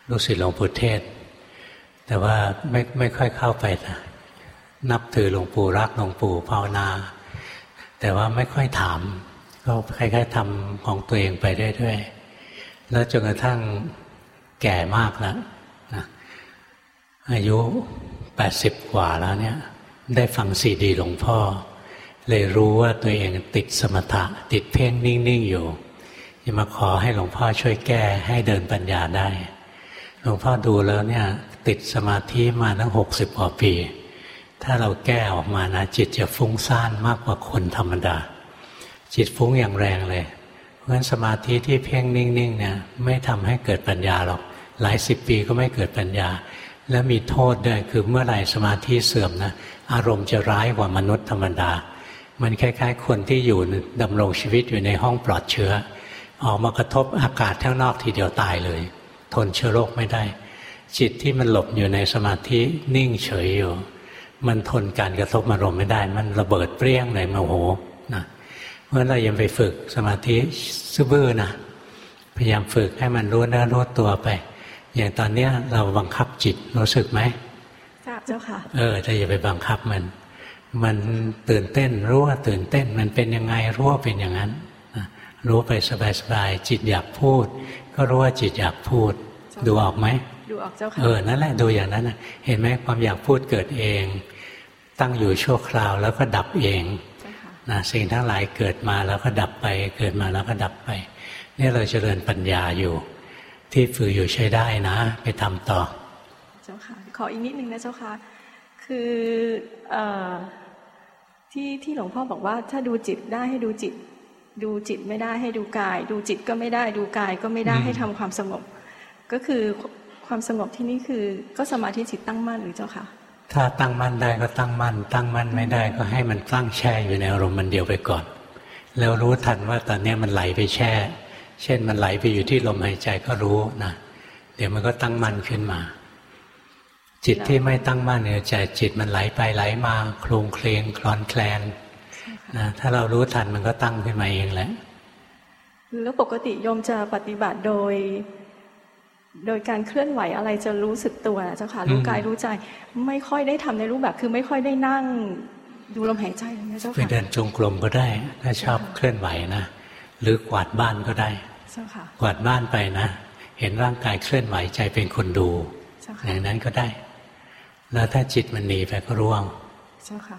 A: ลูกศิษย์หลวงปู่เทศ แต่ว่าไม่ไม่ค่อยเข้าไปนะนับถือหลวงปู่รักหลวงปู่ภาวนา แต่ว่าไม่ค่อยถาม ก็คล้ายๆทำของตัวเองไปเรื่อยๆแล้วจนกระทั่งแก่มากแล้วนะอายุแปดสิบกว่าแล้วเนี่ย ได้ฟังซีดีหลวงพ่อ เลยรู้ว่าตัวเองติดสมถะ ติดเพ่งนิ่ง ๆ อยู่จะมาขอให้หลวงพ่อช่วยแก้ให้เดินปัญญาได้ หลวงพ่อดูแล้วเนี่ย ติดสมาธิมาตั้งหกสิบกว่าปี ถ้าเราแก้ออกมานะจิตจะฟุ้งซ่านมากกว่าคนธรรมดา จิตฟุ้งอย่างแรงเลย เพราะฉะนั้นสมาธิที่เพ่งนิ่งๆเนี่ยไม่ทำให้เกิดปัญญาหรอกหลายสิบปีก็ไม่เกิดปัญญา และมีโทษด้วยคือเมื่อไหร่สมาธิเสื่อมนะอารมณ์จะร้ายกว่ามนุษย์ธรรมดา มันคล้าย ๆ คนที่อยู่ดำรงชีวิตอยู่ในห้องปลอดเชื้อ ออกมากระทบอากาศข้างนอกทีเดียวตายเลย ทนเชื้อโรคไม่ได้ จิตที่มันหลบอยู่ในสมาธินิ่งเฉยอยู่ มันทนการกระทบอารมณ์ไม่ได้ มันระเบิดเปรี้ยงเลยโมโหนะเพราะเรายังไปฝึกสมาธิซื่อๆนะพยายามฝึกให้มันรู้เนื้อรู้ตัวไป อย่างตอนนี้เราบังคับจิตรู้สึกไหม
D: ทราบเจ้าค่ะ
A: เออแต่อย่าไปบังคับมัน มันตื่นเต้นรู้ว่าตื่นเต้น มันเป็นยังไงรู้ว่าเป็นอย่างนั้นรู้ไปสบายๆจิตอยากพูด ก็รู้ว่าจิตอยากพูด ดูออกไหม
D: ดูออกเจ้าค่ะ
A: เออนั่นแหละดูอย่างนั้นนะเห็นไหมความอยากพูดเกิดเอง ตั้งอยู่ชั่วคราวแล้วก็ดับเองนะสิ่งทั้งหลายเกิดมาแล้วก็ดับไป เกิดมาแล้วก็ดับไปนี่เราเจริญปัญญาอยู่ ที่ฝึกอยู่ใช้ได้นะ ไปทำต่อ
D: เจ้าค่ะ ขออีกนิดนึงนะเจ้าค่ะ คืออที่ที่หลวงพ่อบอกว่า ถ้าดูจิตได้ให้ดูจิต ดูจิตไม่ได้ให้ดูกาย ดูจิตก็ไม่ได้ ดูกายก็ไม่ได้ให้ทำความสงบก็คือ ความสงบที่นี่คือ ก็สมาธิจิตตั้งมั่นหรือเจ้าค่ะ
A: ถ้าตั้งมั่นได้ก็ตั้งมั่น ตั้งมั่นไม่ได้ก็ให้มันตั้งแช่อยู่ในอารมณ์มันเดียวไปก่อน แล้วรู้ทันว่าตอนนี้มันไหลไปแช่ เช่นมันไหลไปอยู่ที่ลมหายใจก็รู้นะเดี๋ยวมันก็ตั้งมั่นขึ้นมา จิตที่ไม่ตั้งมั่นเนี่ยใจจิตมันไหลไปไหลมาโคลงเคลงคลอนแคลนนะถ้าเรารู้ทันมันก็ตั้งขึ้นมาเองแหละ
D: แล้วปกติโยมจะปฏิบัติโดย โดยการเคลื่อนไหวอะไรจะรู้สึกตัวเจ้าค่ะรู้กายรู้ใจ ไม่ค่อยได้ทำในรูปแบบ คือไม่ค่อยได้นั่งดูลมหายใจอะไรเงี้ยเจ้าค่ะไป
A: เดินจงกรมก็ได้ ถ้าชอบเคลื่อนไหวนะหรือกวาดบ้านก็ได้
D: เจ้าค่ะ
A: กวาดบ้านไปนะ เห็นร่างกายเคลื่อนไหวใจเป็นคนดูอย่างนั้นก็ได้ แล้วถ้าจิตมันหนีไปก็ร่วง
D: เจ้าค่ะ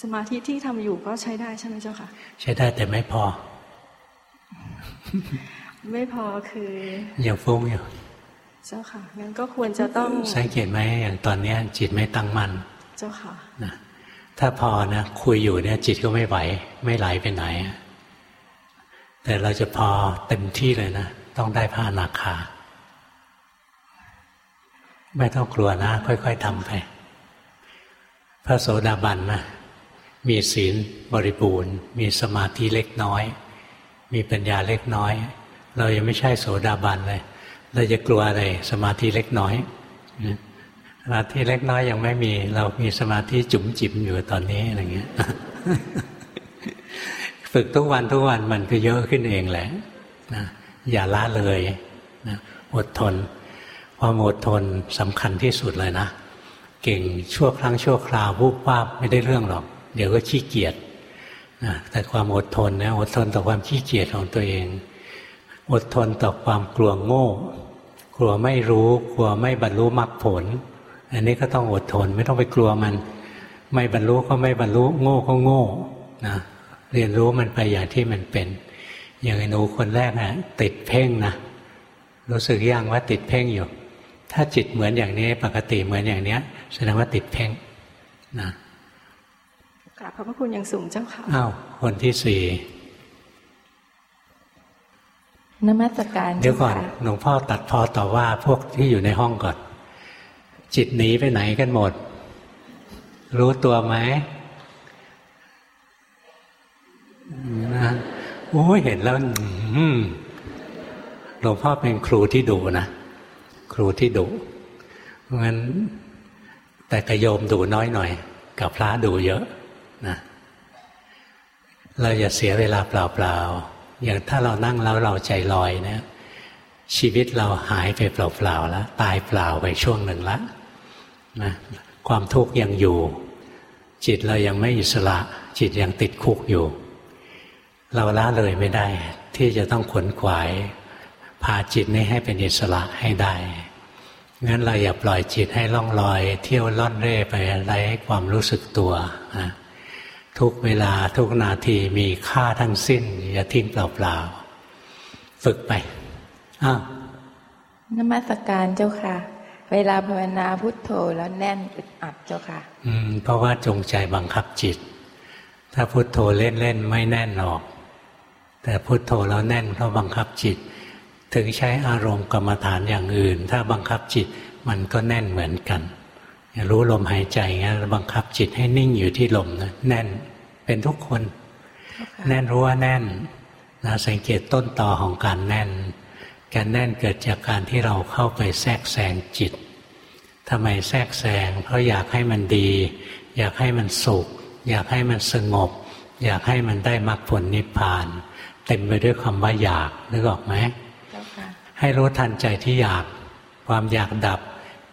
D: สมาธิที่ทำอยู่ก็ใช้ได้ใช่ไหมเจ้าค่ะ
A: ใช้ได้แต่ไม่พอ
D: ไม่พอคือ
A: ยังฟุ้งอยู่
D: เจ้าค่ะงั้นก็ควรจะต้อง
A: สังเกตไหมอย่างตอนนี้จิตไม่ตั้งมั่น
D: เจ้าค่ะ
A: นะถ้าพอนะคุยอยู่เนี่ยจิตก็ไม่ไหว ไม่ไหลไปไหน แต่เราจะพอเต็มที่เลยนะต้องได้พระอนาคาไม่ต้องกลัวนะ ค่อย ๆทำไป พระโสดาบันนะมีศีลบริบูรณ์ มีสมาธิเล็กน้อย มีปัญญาเล็กน้อย เรายังไม่ใช่โสดาบันเลย เราจะกลัวอะไรสมาธิเล็กน้อยสมาธิเล็กน้อยยังไม่มี เรามีสมาธิจุ๋มจิ๋มอยู่ตอนนี้อะไรเงี้ยฝึกทุกวันทุกวันมันก็เยอะขึ้นเองแหละนะอย่าละเลยนะอดทนความอดทนสำคัญที่สุดเลยนะ เก่งชั่วครั้งชั่วคราววูบวาบไม่ได้เรื่องหรอก เดี๋ยวก็ขี้เกียจนะแต่ความอดทนนะอดทนต่อความขี้เกียจของตัวเอง อดทนต่อความกลัวโง่ กลัวไม่รู้ กลัวไม่บรรลุมรรคผล อันนี้ก็ต้องอดทนไม่ต้องไปกลัวมัน ไม่บรรลุก็ไม่บรรลุโง่ก็โง่นะเรียนรู้มันไปอย่างที่มันเป็น อย่างไอ้หนูคนแรกนะติดเพ่งนะรู้สึกยังว่าติดเพ่งอยู่ ถ้าจิตเหมือนอย่างนี้ปกติเหมือนอย่างเนี้ยแสดงว่าติดเพ่งนะ
D: กราบพระคุณอย่างสูงเจ้าค่ะ
A: อ้าวคนที่สี่
E: นมัสการ
A: เดี๋ยวก่อนหลวงพ่อตัดพอต่อว่าพวกที่อยู่ในห้องก่อน จิตหนีไปไหนกันหมด รู้ตัวไหมนะโอ้ยเห็นแล้วหลวงพ่อเป็นครูที่ดุนะครูที่ดุเพราะงั้นแต่กระโยมดุน้อยหน่อย กับพระดุเยอะนะเราอย่าเสียเวลาเปล่าๆ อย่างถ้าเรานั่งแล้วเราใจลอยเนะชีวิตเราหายไปเปล่าๆแล้วตายเปล่าไปช่วงหนึ่งล้วนะความทุกข์ยังอยู่ จิตเรายังไม่อิสระ จิตยังติดคุกอยู่ เราละเลยไม่ได้ ที่จะต้องขวนขวาย พาจิตนี้ให้เป็นอิสระให้ได้งั้นเราอย่าปล่อยจิตให้ล่องลอย เที่ยวล่อนเร่ไปไร้ความรู้สึกตัวนะ ทุกเวลาทุกนาทีมีค่าทั้งสิ้น อย่าทิ้งเปล่าๆฝึกไปอ้า
E: วนมัสการเจ้าค่ะ เวลาภาวนาพุทโธแล้วแน่นอึดอัดเจ้าค่ะ
A: อืม เพราะว่าจงใจบังคับจิต ถ้าพุทโธเล่นๆไม่แน่นหรอก แต่พุทโธแล้วแน่นเพราะบังคับจิต ถึงใช้อารมณ์กรรมฐานอย่างอื่น ถ้าบังคับจิตมันก็แน่นเหมือนกัน รู้ลมหายใจงี้บังคับจิตให้นิ่งอยู่ที่ลมนะแน่นเป็นทุกคน แน่นรู้ว่าแน่นนะสังเกตต้นต่อของการแน่น การแน่นเกิดจากการที่เราเข้าไปแทรกแซงจิตทำไมแทรกแซงเพราะอยากให้มันดี อยากให้มันสุข อยากให้มันสงบ อยากให้มันได้มรรคผลนิพพาน เต็มไปด้วยคำว่าอยากนึกออกไหมให้รู้ทันใจที่อยาก ความอยากดับ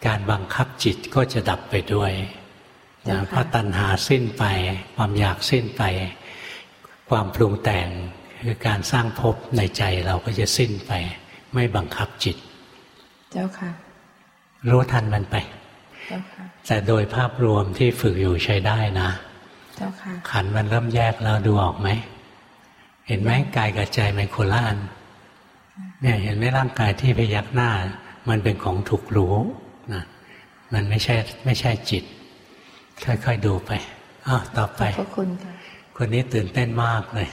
A: การบังคับจิตก็จะดับไปด้วยนะเพราะตัณหาสิ้นไป ความอยากสิ้นไป ความปรุงแต่งคือการสร้างภพในใจเราก็จะสิ้นไป ไม่บังคับจิต
E: เจ้าค่ะ
A: รู้ทันมันไป เจ้าค่ะ แต่โดยภาพรวมที่ฝึกอยู่ใช้ได้นะ
E: เจ้าค่ะ
A: ขันมันเริ่มแยกแล้วดูออกไหม เห็นไหมกายกับใจมันคนละอันเนี่ยเห็นไหมร่างกายที่พยักหน้า มันเป็นของถูกรู้ นะมันไม่ใช่ไม่ใช่จิต ค่อยๆดูไปอ้าวต่อไป
E: ขอบคุณค่ะ
A: คนนี้ตื่นเต้นมากเลย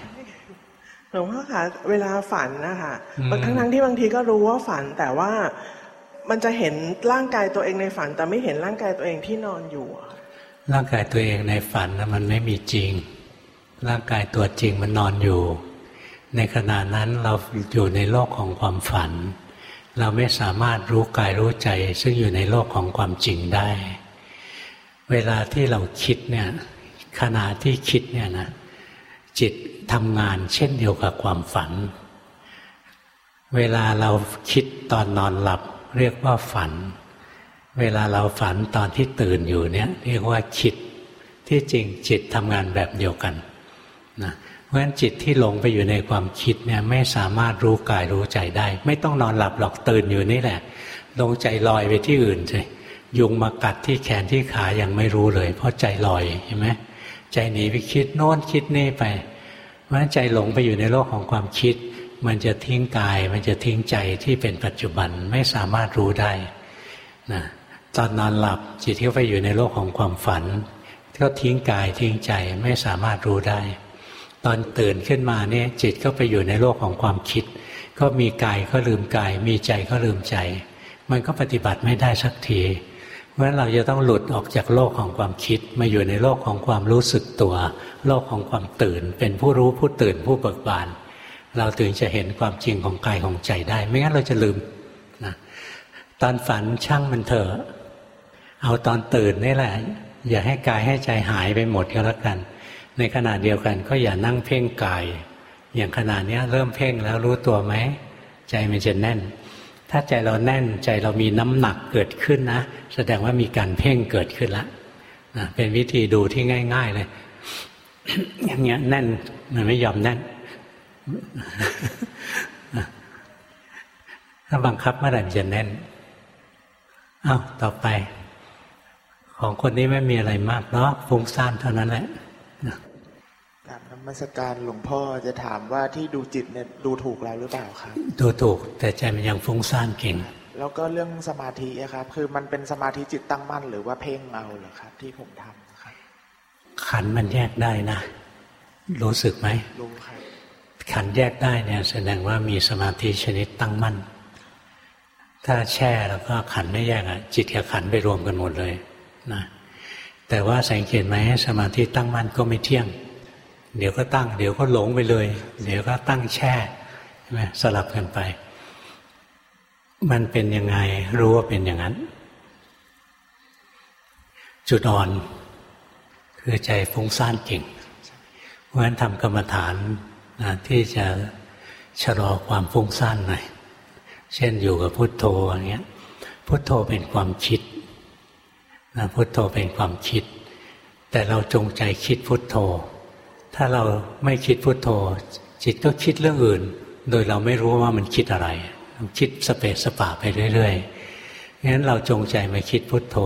F: หลวงพ่อคะเวลาฝันนะคะบางทั้งที่บางทีก็รู้ว่าฝันแต่ว่ามันจะเห็นร่างกายตัวเองในฝัน แต่ไม่เห็นร่างกายตัวเองที่นอนอยู่
A: ร่างกายตัวเองในฝันมันไม่มีจริง ร่างกายตัวจริงมันนอนอยู่ ในขณะนั้นเราอยู่ในโลกของความฝัน เราไม่สามารถรู้กายรู้ใจ ซึ่งอยู่ในโลกของความจริงได้ เวลาที่เราคิดเนี่ยขณะที่คิดเนี่ยนะจิตทำงานเช่นเดียวกับความฝัน เวลาเราคิดตอนนอนหลับ เรียกว่าฝัน เวลาเราฝันตอนที่ตื่นอยู่เนี่ย เรียกว่าคิดที่จริงจิตทำงานแบบเดียวกันนะ ราะฉะนั้นจิตที่หลงไปอยู่ในความคิดเนี่ยไม่สามารถรู้กายรู้ใจได้ ไม่ต้องนอนหลับหรอกตื่นอยู่นี่แหละลงใจลอยไปที่อื่นใช่ยุงมากัดที่แขนที่ขายังไม่รู้เลย เพราะใจลอยเห็นไหมใจหนีไปคิดโน้นคิดนี่ไปเพราะฉะนั้นใจหลงไปอยู่ในโลกของความคิด มันจะทิ้งกาย มันจะทิ้งใจที่เป็นปัจจุบันไม่สามารถรู้ได้นะตอนนอนหลับจิตที่ไปอยู่ในโลกของความฝันก็ทิ้งกายทิ้งใจไม่สามารถรู้ได้ ตอนตื่นขึ้นมาเนี่ยจิตก็ไปอยู่ในโลกของความคิด ก็มีกายก็ลืมกาย มีใจก็ลืมใจ มันก็ปฏิบัติไม่ได้สักที เพราะฉะนั้นเราจะต้องหลุดออกจากโลกของความคิด มาอยู่ในโลกของความรู้สึกตัว โลกของความตื่น เป็นผู้รู้ผู้ตื่นผู้เบิกบาน เราถึงจะเห็นความจริงของกายของใจได้ ไม่งั้นเราจะลืมนะตอนฝันช่างมันเถอะเอาตอนตื่นนี่แหละ อย่าให้กายให้ใจหายไปหมดก็แล้วกัน ในขณะเดียวกันก็อย่านั่งเพ่งกาย อย่างขณะนี้เริ่มเพ่งแล้วรู้ตัวไหม ใจมันจะแน่น ถ้าใจเราแน่นใจเรามีน้ำหนักเกิดขึ้นนะ แสดงว่ามีการเพ่งเกิดขึ้นแล้วนะเป็นวิธีดูที่ง่าย ๆ เลย อย่างเงี้ยแน่นมันไม่ยอมแน่นถ้าบังคับเมื่อไหร่จะแน่นอ้าวต่อไป ของคนนี้ไม่มีอะไรมากเนาะฟุ้งซ่านเท่านั้นแหละ
G: มัสการหลวงพ่อจะถามว่าที่ดูจิตเนี่ยดูถูกแล้วหรือเปล่าครับ
A: ดูถูกแต่ใจมันยังฟุ้งซ่านเก่ง
G: แล้วก็เรื่องสมาธิอะครับ คือมันเป็นสมาธิจิตตั้งมั่นหรือว่าเพ่งเอาเหรอครับ ที่ผมทำครับ
A: ขันมันแยกได้นะ รู้สึกไหม
G: รู้ครับ
A: ขันแยกได้เนี่ยแสดงว่ามีสมาธิชนิดตั้งมั่น ถ้าแช่แล้วก็ขันไม่แยกอะจิตกับขันไปรวมกันหมดเลยนะแต่ว่าสังเกตไหมสมาธิตั้งมั่นก็ไม่เที่ยง เดี๋ยวก็ตั้ง เดี๋ยวก็หลงไปเลย เดี๋ยวก็ตั้งแช่ใช่ไหมสลับกันไป มันเป็นยังไงรู้ว่าเป็นอย่างนั้น จุดอ่อน คือใจฟุ้งซ่านเก่ง เพราะฉะนั้นทำกรรมฐานนะที่จะชะลอความฟุ้งซ่านหน่อยเช่นอยู่กับพุทโธอย่างเงี้ย พุทโธเป็นความคิดนะพุทโธเป็นความคิด แต่เราจงใจคิดพุทโธ ถ้าเราไม่คิดพุทโธ จิตก็คิดเรื่องอื่น โดยเราไม่รู้ว่ามันคิดอะไรคิดสเปสสปะไปเรื่อยๆงั้นเราจงใจมาคิดพุทโธ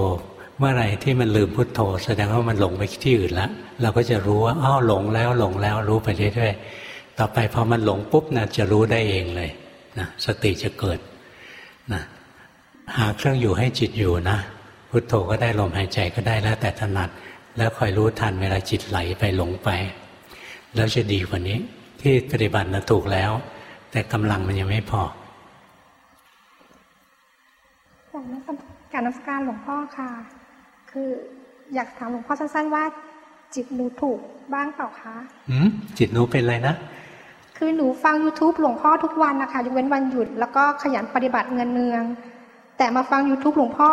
A: เมื่อไหร่ที่มันลืมพุทโธ แสดงว่ามันหลงไปที่อื่นแล้วเราก็จะรู้ว่าอ้าวหลงแล้วหลงแล้วรู้ไปเรื่อยๆต่อไปพอมันหลงปุ๊บนะจะรู้ได้เองเลยนะสติจะเกิดนะหาเครื่องอยู่ให้จิตอยู่นะ พุทโธก็ได้ลมหายใจก็ได้แล้วแต่ถนัด แล้วคอยรู้ทันเวลาจิตไหลไปหลงไป แล้วจะดีกว่านี้ ที่ปฏิบัตินะถูกแล้ว แต่กำลังมันยังไม่พอ
H: การนมัสการนมัสการหลวงพ่อค่ะ คืออยากถามหลวงพ่อสั้นๆว่า จิตหนูถูกบ้างเปล่าคะ
A: หืมจิตหนูเป็นอะไรนะ
H: คือหนูฟัง youtube หลวงพ่อทุกวันนะคะยกเว้นวันหยุดแล้วก็ขยันปฏิบัติเงินเนือง แต่มาฟัง youtube หลวงพ่อ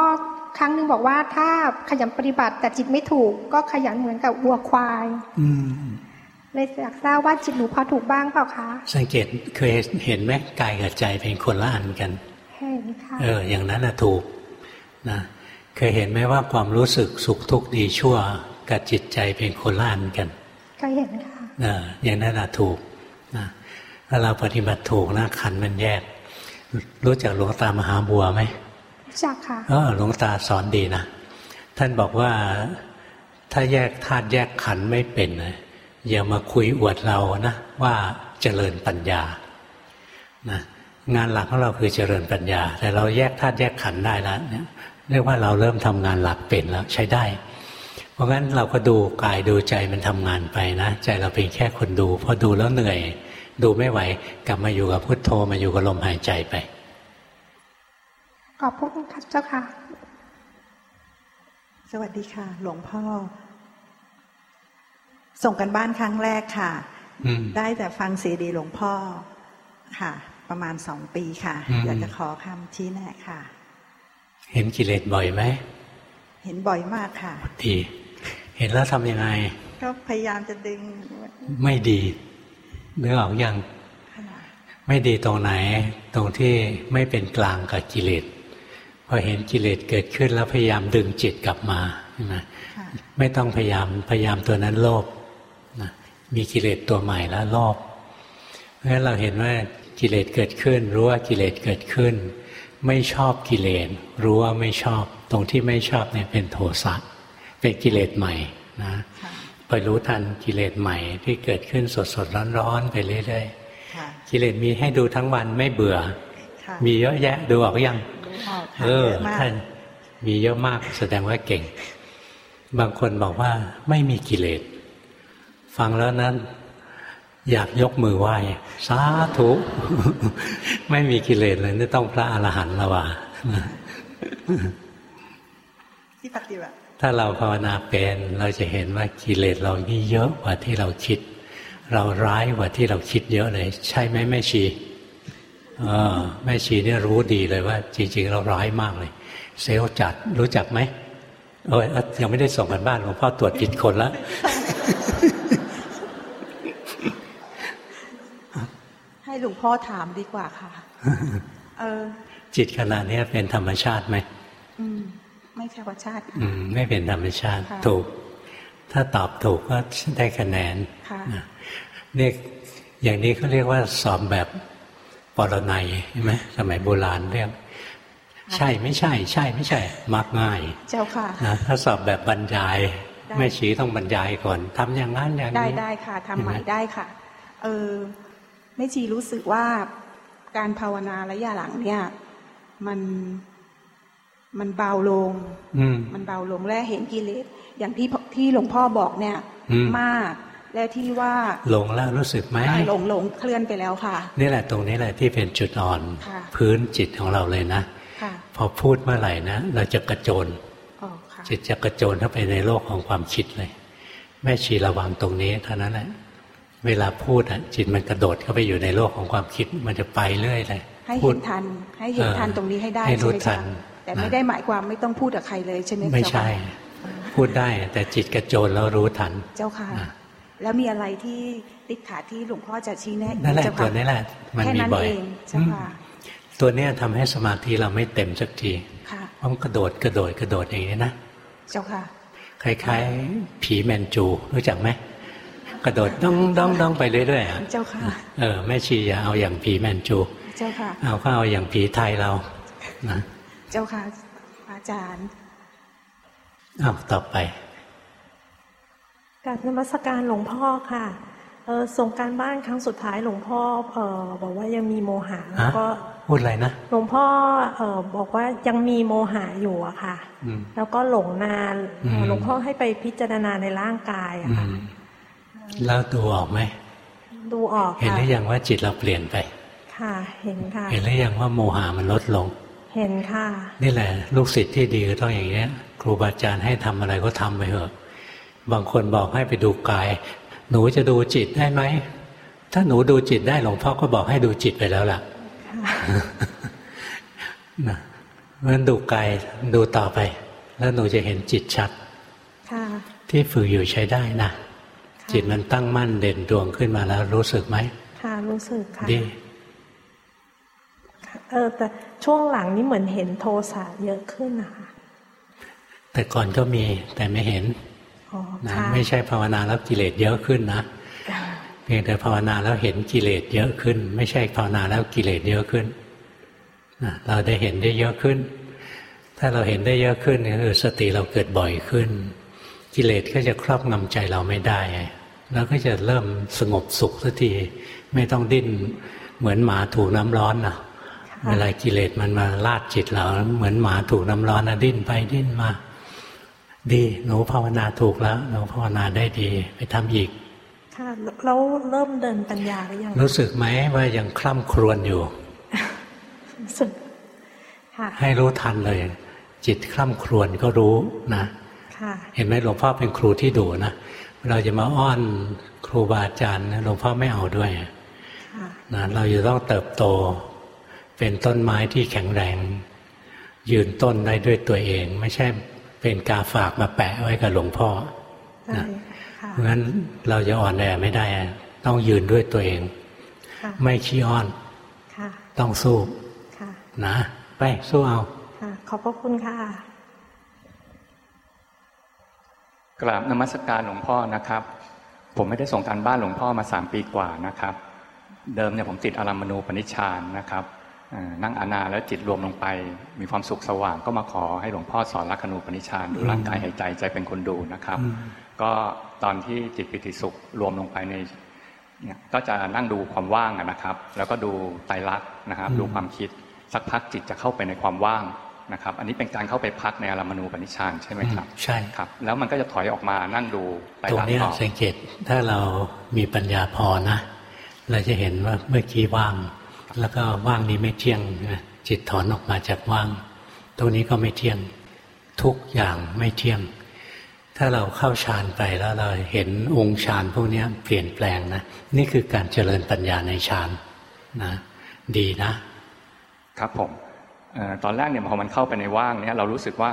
H: ครั้งหนึ่งบอกว่าถ้าขยันปฏิบัติแต่จิตไม่ถูก ก็ขยันเหมือนกับวัวควาย
A: อืม
H: เลยอยากทราบว่าจิตหนูพอถูกบ้างเปล่าคะ
A: สังเกตเคยเห็นไหมกายกับใจเป็นคนละอันกัน
H: เห็นค่ะ
A: เออ อย่างนั้นนะถูกนะเคยเห็นไหมว่าความรู้สึกสุขทุกข์ดีชั่ว กับจิตใจเป็นคนละอันกัน
H: เคยเห็นค่ะ
A: เอออย่างนั้นนะถูกนะถ้าเราปฏิบัติถูกนะขันธ์มันแยก รู้จักหลวงตามหาบัวไหม
H: รู้จักค่ะ
A: เออหลวงตาสอนดีนะท่านบอกว่าถ้าแยกธาตุแยกขันธ์ไม่เป็นนะ อย่ามาคุยอวดเรานะว่าเจริญปัญญานะงานหลักของเราคือเจริญปัญญา แต่เราแยกธาตุแยกขันธ์ได้แล้วเนี่ยเรียกว่าเราเริ่มทำงานหลักเป็นแล้วใช้ได้ เพราะงั้นเราก็ดูกายดูใจมันทำงานไปนะใจเราเป็นแค่คนดูพอดูแล้วเหนื่อย ดูไม่ไหวกลับมาอยู่กับพุทโธมาอยู่กับลมหายใจไป
H: ขอบพระคุณค่ะเจ้าค่ะ
I: สวัสดีค่ะ หลวงพ่อ ส่งกันบ้านครั้งแรกค่ะ
A: อืม
I: ได้แต่ฟังซีดีหลวงพ่อค่ะ ประมาณสองปีค่ะ
A: อืม
I: อยากจะขอคำชี้แนะค่ะ
A: เห็นกิเลสบ่อยไหม
I: เห็นบ่อยมากค่ะ
A: ดี เห็นแล้วทำยังไง
I: ก็พยายามจะดึง
A: ไม่ดีเนื้อออกยัง
I: ค่ะ
A: ไม่ดีตรงไหน ตรงที่ไม่เป็นกลางกับกิเลสพอเห็นกิเลสเกิดขึ้นแล้วพยายามดึงจิตกลับมาใช่ไหม
I: ค่ะ
A: ไม่ต้องพยายามพยายามตัวนั้นโลภนะ มีกิเลสตัวใหม่แล้วโลภเพราะฉะนั้นเราเห็นว่ากิเลสเกิดขึ้น รู้ว่ากิเลสเกิดขึ้น ไม่ชอบกิเลสรู้ว่าไม่ชอบ ตรงที่ไม่ชอบเนี่ยเป็นโทสะเป็นกิเลสใหม่นะ
I: ค่ะ
A: ไปรู้ทันกิเลสใหม่ที่เกิดขึ้นสดสดร้อนร้อนๆไปเรื่อย
I: ค่ะ
A: ๆกิเลสมีให้ดูทั้งวันไม่เบื่อ
I: ค่ะ
A: มีเยอะแยะดูออกหรือยัง
I: ดูออกค่ะ
A: เออ
I: เยอะมาก
A: ท่านมีเยอะมากแสดงว่าเก่ง บางคนบอกว่าไม่มีกิเลส ฟังแล้วนั้น อยากยกมือไหว้สาธุ ไม่มีกิเลสเลยนี่ต้องพระอรหันต์ละว่ะ
I: ที่ปฏิบัติ
A: ถ้าเราภาวนาเป็นเราจะเห็นว่ากิเลสเรานี่เยอะกว่าที่เราคิด เราร้ายกว่าที่เราคิดเยอะเลย ใช่ไหมแม่ชีเออแม่ชีเนี่ยรู้ดีเลยว่า จริง ๆ เราร้ายมากเลย เซลล์จัดรู้จักไหมเอยเอ้ยยังไม่ได้ส่งกันบ้านหลวงพ่อตรวจผิดคนแล้ว
I: ห้หลวงพ่อถามดีกว่าค่ะ เออ
A: จิตขณะนี้เป็นธรรมชาติไหม
I: อืม ไม่ใช่ว่าชาติ
A: อืม ไม่เป็นธรรมชาติ
I: ค่ะ
A: ถูก ถ้าตอบถูกก็ได้คะแนน
I: ค่ะ
A: นะเนี่ยอย่างนี้เขาเรียกว่าสอบแบบปรนัยใช่ไหมสมัยโบราณเรียกใช่ไม่ใช่ ใช่ไม่ใช่ มักง่าย
I: เจ้าค่ะ
A: นะถ้าสอบแบบบรรยายแม่ชีต้องบรรยายก่อนทำอย่างนั้นอย่างนี้
J: ได้ได้ค่ะทำใหม่ได้ค่ะ เออ แม่ชีรู้สึกว่าการภาวนาระยะหลังเนี่ย มันมันเบาลง
A: อืม
J: มันเบาลงและเห็นกิเลสอย่างที่ที่หลวงพ่อบอกเนี่ย
A: อืม
J: มาก และที่ว่า
A: หลงแล้วรู้สึกไหม
J: หลงหลงเคลื่อนไปแล้วค่ะ
A: นี่แหละตรงนี้แหละที่เป็นจุดอ่อน
J: ค่ะ
A: พื้นจิตของเราเลยนะ
J: ค่ะ
A: พอพูดเมื่อไหร่นะเราจะกระโจน
J: อ๋อค่ะ
A: จิตจะกระโจนเข้าไปในโลกของความคิดเลย แม่ชีระวังตรงนี้เท่านั้นแหละ เวลาพูดอะจิตมันกระโดดเข้าไปอยู่ในโลกของความคิดมันจะไปเรื่อยเลย
J: ให้
A: พู
J: เห็
A: ด
J: นทัน ให้เห็นทัน
A: เออ
J: ตรงนี้ให้ได้
A: ให้รู้
J: ใช่ไหม
A: ทัน
J: คะแต่
A: นะ
J: ไม่ได้หมายความไม่ต้องพูดกับใครเลยใช่ไหม
A: ไม่
J: เจ้า
A: ใช่
J: ค่ะ
A: พูดได้แต่จิตกระโจนแล้วรู้ทัน
J: เจ้าค่ะ
A: อะ
J: แล้วมีอะไรที่ติดขาดที่หลวงพ่อจะชี้แนะ
A: นั่นแหละ
J: เจ้า
A: ตั
J: ค่ะ
A: วนี้แหละมัน
J: แค่
A: มี
J: นั้น
A: บ่อย
J: เองเจ้าค่ะ
A: ตัวเนี้ยทำให้สมาธิเราไม่เต็มสักที
J: ค่ะ
A: เพราะมันกระโดดกระโดดกระโดดอย่างนี้นะ
J: เจ้าค่ะ
A: คล้ายๆ ผีแมนจูรู้จักไหม กระโดดด้องด้องด้องไปเรื่อยๆอะ
J: เจ้าค่ะ
A: เออแม่ชีอย่าเอาอย่างผีแมนจู
J: เจ้าค่ะ
A: เอาก็เอาอย่างผีไทยเรานะ
J: เจ้าค่ะ อาจารย์
A: เอาต่อไป
K: กรารนมัสการหลวงพ่อค่ะเออส่งการบ้านครั้งสุดท้ายหลวงพ่อเออบอกว่ายังมีโมหะแล้วก็
A: พูดอะไรนะ
K: หลวงพ่อเออบอกว่ายังมีโมหะอยู่อะค่ะ
A: อืม
K: แล้วก็หลงนาน
A: อืม
K: หลวงพ่อให้ไปพิจารณาในร่างกายอะ
A: อื
K: ค่ะ
A: ม แล้วดูออกไหม
K: ดูออก
A: เห็น
K: ค่ะ
A: หรือยังว่าจิตเราเปลี่ยนไป
K: ค่ะ เห็นค่ะ
A: เห็นหรือยังว่าโมหะมันลดลง
K: เห็นค่ะ
A: นี่แหละ ลูกศิษย์ที่ดีก็ต้องอย่างเงี้ยครูบาอาจารย์ให้ทำอะไรก็ทำไปเถอะ บางคนบอกให้ไปดูกาย หนูจะดูจิตได้ไหมถ้าหนูดูจิตได้หลวงพ่อก็บอกให้ดูจิตไปแล้วล่ะนะเพราะฉะนั้นดูกายดูต่อไป แล้วหนูจะเห็นจิตชัด
K: ค่ะ
A: ที่ฝึกอยู่ใช้ได้นะ จิตมันตั้งมั่นเด่นดวงขึ้นมาแล้ว รู้สึกไหม
K: ค่ะรู้สึกค่ะ
A: ดี
K: เออแต่ช่วงหลังนี่เหมือนเห็นโทสะเยอะขึ้นนะคะ
A: แต่ก่อนก็มีแต่ไม่เห็น
K: อ๋อ
A: นะ
K: ค่ะ
A: ไม่ใช่ภาวนาแล้วกิเลสเยอะขึ้นนะเพียงแต่ภาวนาแล้วเห็นกิเลสเยอะขึ้น ไม่ใช่ภาวนาแล้วกิเลสเยอะขึ้นนะเราได้เห็นได้เยอะขึ้น ถ้าเราเห็นได้เยอะขึ้นก็คือสติเราเกิดบ่อยขึ้น กิเลสก็จะครอบงำใจเราไม่ได้ แล้วก็จะเริ่มสงบสุขสักที ไม่ต้องดิ้นเหมือนหมาถูกน้ำร้อนนะเวลากิเลสมันมาลาดจิตเราเหมือนหมาถูกน้ำร้อนนะดิ้นไปดิ้นมา ดีหนูภาวนาถูกแล้วหนูภาวนาได้ดี ไปทำอีก
K: ค่ะแล้วเริ่มเดินปัญญาหรือยัง
A: รู้สึกไหมว่ายังคล่ำครวญอยู่
K: รู้สึกค่ะ
A: ให้รู้ทันเลย จิตคล่ำครวญก็รู้นะ
K: ค่ะ
A: เห็นไหมหลวงพ่อเป็นครูที่ดุนะ เราจะมาอ้อนครูบาอาจารย์นะหลวงพ่อไม่เอาด้วย
K: ค่ะ
A: นะเราจะต้องเติบโต เป็นต้นไม้ที่แข็งแรง ยืนต้นได้ด้วยตัวเอง ไม่ใช่เป็นกาฝากมาแปะไว้กับหลวงพ่อ
K: ใช่ค่ะ
A: เพราะฉะนั้นเราจะอ่อนแอไม่ได้ ต้องยืนด้วยตัวเอง
K: ค่ะ
A: ไม่ขี้อ้อน
K: ค่ะ
A: ต้องสู้
K: ค่ะ
A: นะ ไปสู้เอา
K: ค่ะขอบพระคุณค่ะ
L: กราบนมัสการหลวงพ่อนะครับ ผมไม่ได้ส่งการบ้านหลวงพ่อมาสามปีกว่านะครับ เดิมเนี่ยผมติดอารัมมณูปนิชฌานนะครับอ่านั่งอานาแล้วจิตรวมลงไป มีความสุขสว่างก็มาขอให้หลวงพ่อสอนลักขณูปนิชฌานดูร่างกายหายใจใจเป็นคนดูนะครับ
A: อืม
L: ก็ตอนที่จิตปิติสุขรวมลงไปในเนี่ยก็จะนั่งดูความว่างอะนะครับ แล้วก็ดูไตรลักษณ์นะครับ ดูความคิดสักพักจิตจะเข้าไปในความว่าง นะครับ อันนี้เป็นการเข้าไปพักในอารัมมณูปนิชฌานใช่ไหมครับ
A: ใช่
L: ครับ แล้วมันก็จะถอยออกมานั่งดูไตร
A: ตรง
L: ลักษ
A: เนี้
L: ณ์
A: ย
L: ต่อ
A: สังเกตถ้าเรามีปัญญาพอนะ เราจะเห็นว่าเมื่อกี้ว่าง แล้วก็ว่างนี้ไม่เที่ยงนะจิตถอนออกมาจากว่าง ตรงนี้ก็ไม่เที่ยงทุกอย่างไม่เที่ยง ถ้าเราเข้าฌานไปแล้วเราเห็นองค์ฌานพวกเนี้ยเปลี่ยนแปลงนะนี่คือการเจริญปัญญาในฌานนะ ดีนะ
L: ครับผมเออ ตอนแรกเนี่ยพอมันเข้าไปในว่างเนี่ยเรารู้สึกว่า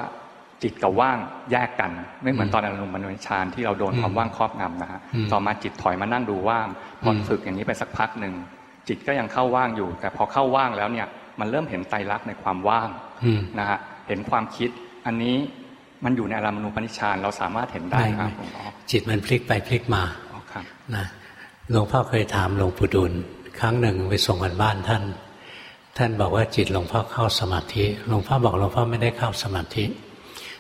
L: จิตกับว่างแยกกัน ไม่เหมือนตอนอารมณ์มนุษยฌานที่เราโดน
A: อืม
L: ความว่างครอบงำนะฮะ
A: อืม
L: ต่อมาจิตถอยมานั่งดูว่างพออ
A: ม
L: ฝึกอย่างนี้ไปสักพักหนึ่งจิตก็ยังเข้าว่างอยู่ แต่พอเข้าว่างแล้วเนี่ยมันเริ่มเห็นไตรลักษณ์ในความว่าง
A: อืม
L: นะฮะเห็นความคิดอันนี้มันอยู่ในอารามณูปนิชฌานเราสามารถเห็นได้
A: ไม่
L: ครับ
A: ไม่
L: ผมอ๋อ
A: จิตมันพลิกไปพลิกมา
L: อ๋อครับ
A: นะหลวงพ่อเคยถามหลวงปู่ดูลครั้งหนึ่งไปส่งกันบ้านท่าน ท่านบอกว่าจิตหลวงพ่อเข้าสมาธิ หลวงพ่อบอกหลวงพ่อไม่ได้เข้าสมาธิ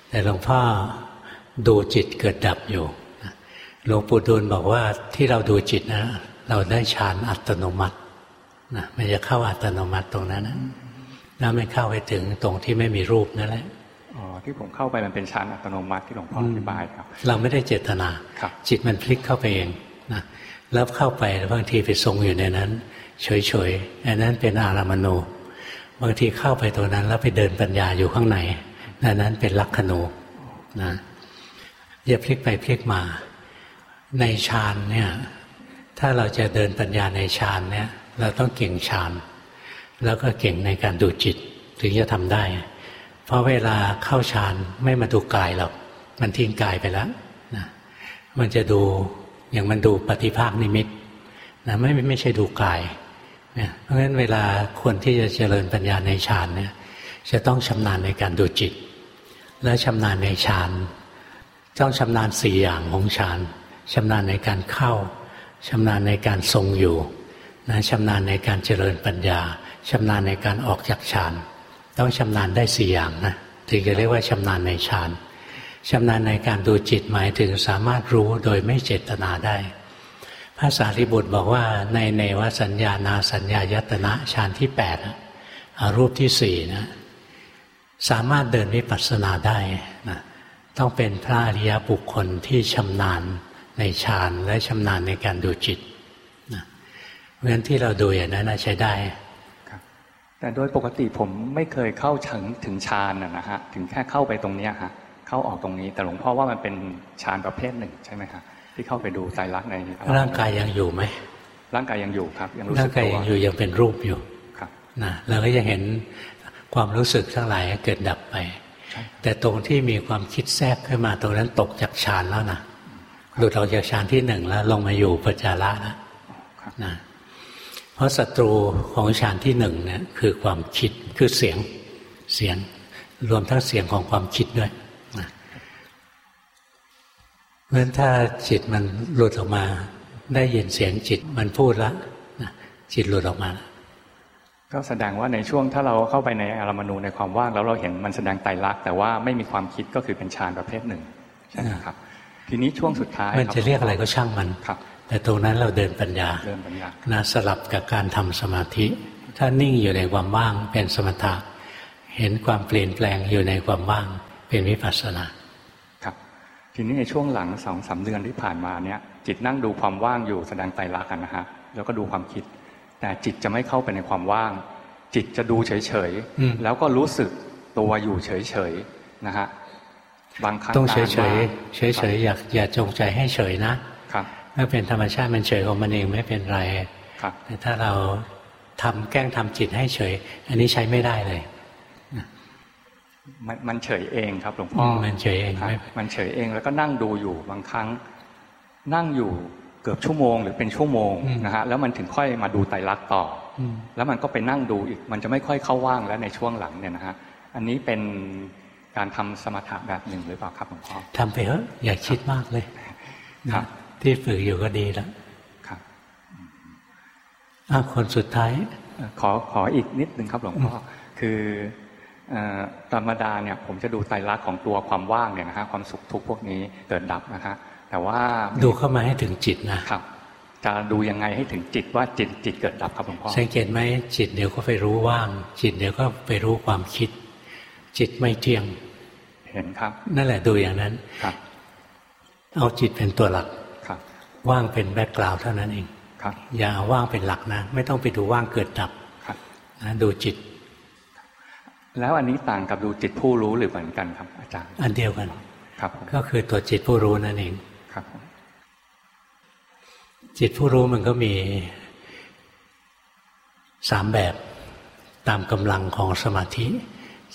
A: แต่หลวงพ่อดูจิตเกิดดับอยู่หลวงปู่ดูลบอกว่าที่เราดูจิตนะ เราได้ฌานอัตโนมัตินะมันจะเข้าอัตโนมัติตรงนั้นนะแล้วไม่เข้าไปถึงตรงที่ไม่มีรูปนั่นแหละ
L: อ๋อที่ผมเข้าไปมันเป็นฌานอัตโนมัติที่หลวงพ่ออธิบายครับ
A: เราไม่ได้เจตนาจิตมันพลิกเข้าไปเองนะแล้วเข้าไปแล้วบางทีไปทรงอยู่ในนั้น เฉยๆอันนั้นเป็นอารามณูบางทีเข้าไปตัวนั้น แล้วไปเดินปัญญาอยู่ข้างในนั่นนั้นเป็นลักขณูนะอย่าพลิกไปพลิกมา ในฌานเนี่ย ถ้าเราจะเดินปัญญาในฌานเนี่ย เราต้องเก่งฌานแล้วก็เก่งในการดูจิต ถึงจะทำได้ เพราะเวลาเข้าฌานไม่มาดูกายหรอกมันทิ้งกายไปแล้วนะมันจะดูอย่างมันดูปฏิภาคนิมิตนะไม่ไม่ใช่ดูกาย เพราะฉะนั้นเวลาคนที่จะเจริญปัญญาในฌานเนี่ยจะต้องชำนาญในการดูจิต และชำนาญในฌานต้องชำนาญสี่อย่างของฌานชำนาญในการเข้าชำนาญในการทรงอยู่นะชำนาญในการเจริญปัญญาชำนาญในการออกจากฌานต้องชำนาญได้สี่อย่างนะถึงจะเรียกว่าชำนาญในฌานชำนาญในการดูจิตหมายถึงสามารถรู้โดยไม่เจตนาได้ พระสารีบุตรบอกว่าในเนวสัญญานาสัญญายตนะฌานที่แปดรูปที่สี่นะสามารถเดินวิปัสสนาได้นะต้องเป็นพระอริยบุคคลที่ชำนาญในฌานและชำนาญในการดูจิตนะเพราะฉะนั้นที่เราดูอย่างนั้นใช้ได้
L: แต่โดยปกติผมไม่เคยเข้าถึงถึงฌานนะฮะถึงแค่เข้าไปตรงนี้ฮะเข้าออกตรงนี้ แต่หลวงพ่อว่ามันเป็นฌานประเภทหนึ่งใช่ไหมครับ ที่เข้าไปดูใจรักใน
A: ร่างกายยังอยู่ไหม
L: ร่างกายยังอยู่ครับ
A: ยังรู้สึกร่างกายยังอยู่ยังเป็นรูปอยู่
L: ครับ
A: นะเราก็จะเห็นความรู้สึกทั้งหลายเกิดดับไป แต่ตรงที่มีความคิดแทรกขึ้นมาตรงนั้นตกจากฌานแล้วนะหลุดออกจากฌานที่หนึ่งแล้วลงมาอยู่ปัจจาระแล้วนะเพราะศัตรูของฌานที่หนึ่งเนี่ยคือความคิดคือเสียงเสียงรวมทั้งเสียงของความคิดด้วย ราะฉะนั้นถ้าจิตมันหลุดออกมา ได้ยินเสียงจิตมันพูดแล้วจิตหลุดออกมา
L: ก็แสดงว่าในช่วงถ้าเราเข้าไปในอารมณูในความว่างแล้วเราเห็นมันแสดงไตรลักษณ์แต่ว่าไม่มีความคิดก็คือเป็นฌานประเภทหนึ่งใช่ไหมครับ ทีนี้ช่วงสุดท้าย
A: มันจะเรียกอะไรก็ช่างมัน
L: ครับ
A: แต่ตรงนั้นเราเดินปัญญา
L: เดินปัญญา
A: นะสลับกับการทำสมาธิ ถ้านิ่งอยู่ในความว่างเป็นสมถะเห็นความเปลี่ยนแปลงอยู่ในความว่างเป็นวิปัสสนา
L: ทีนี้ในช่วงหลังสองสาเดือนที่ผ่านมาเนี่ย จิตนั่งดูความว่างอยู่แสดงไตรลักษณ์กันนะฮะแล้วก็ดูความคิด แต่จิตจะไม่เข้าไปในความว่าง จิตจะดูเฉยๆแล้วก็รู้สึกตัวอยู่เฉยๆนะฮะบางครั้ง
A: ต้องเฉยเฉยเฉยเฉยอยากอย่าจงใจให้เฉยนะ
L: ครับ
A: ถ้าเป็นธรรมชาติมันเฉยของมันเองไม่เป็นไร
L: ครับ
A: แต่ถ้าเราทำแกล้งทำจิตให้เฉย อันนี้ใช้ไม่ได้เลย
L: มันมันเฉยเองครับหลวงพ่อ
A: มันเฉยเอง
L: มันเฉยเองแล้วก็นั่งดูอยู่บางครั้ง นั่งอยู่เกือบชั่วโมงหรือเป็นชั่วโมงนะฮะแล้วมันถึงค่อยมาดูไตรลักษณ์ต่อ แล้วมันก็ไปนั่งดูอีก มันจะไม่ค่อยเข้าว่างแล้วในช่วงหลังเนี่ยนะฮะอันนี้เป็นการทำสมถะแบบหนึ่งหรือเปล่าครับหลวงพ่อ
A: ทำไปเถอะอย่าคิดมากเลยครับ ที่ฝึกอยู่ก็ดีแล้ว
L: ครับ
A: คนสุดท้าย
L: ขอขออีกนิดนึงครับหลวงพ่อคือ ธรรมดาเนี่ยผมจะดูไตรลักษณ์ของตัวความว่างเนี่ยนะฮะความสุขทุกพวกนี้เกิดดับนะฮะแต่ว่า
A: ดูเข้ามาให้ถึงจิตนะ
L: ครับ จะดูยังไงให้ถึงจิตว่าจิตจิตเกิดดับครับหลวงพ่อ
A: สังเกตไหมจิตเดี๋ยวก็ไปรู้ว่าง จิตเดี๋ยวก็ไปรู้ความคิด จิตไม่เที่ยง
L: เห็นครับ
A: นั่นแหละดูอย่างนั้น
L: ครับ
A: เอาจิตเป็นตัวหลัก
L: ครับ
A: ว่างเป็นแบ็กกราวเท่านั้นเอง
L: ครับ
A: อย่าเอาว่างเป็นหลักนะ ไม่ต้องไปดูว่างเกิดดับ
L: ครับ
A: นะดูจิต
L: แล้วอันนี้ต่างกับดูจิตผู้รู้หรือเหมือนกันครับ อาจารย์
A: อันเดียวกัน
L: ครับ
A: ก็คือตัวจิตผู้รู้นั่นเอง
L: ครับ
A: จิตผู้รู้มันก็มีสามแบบตามกำลังของสมาธิ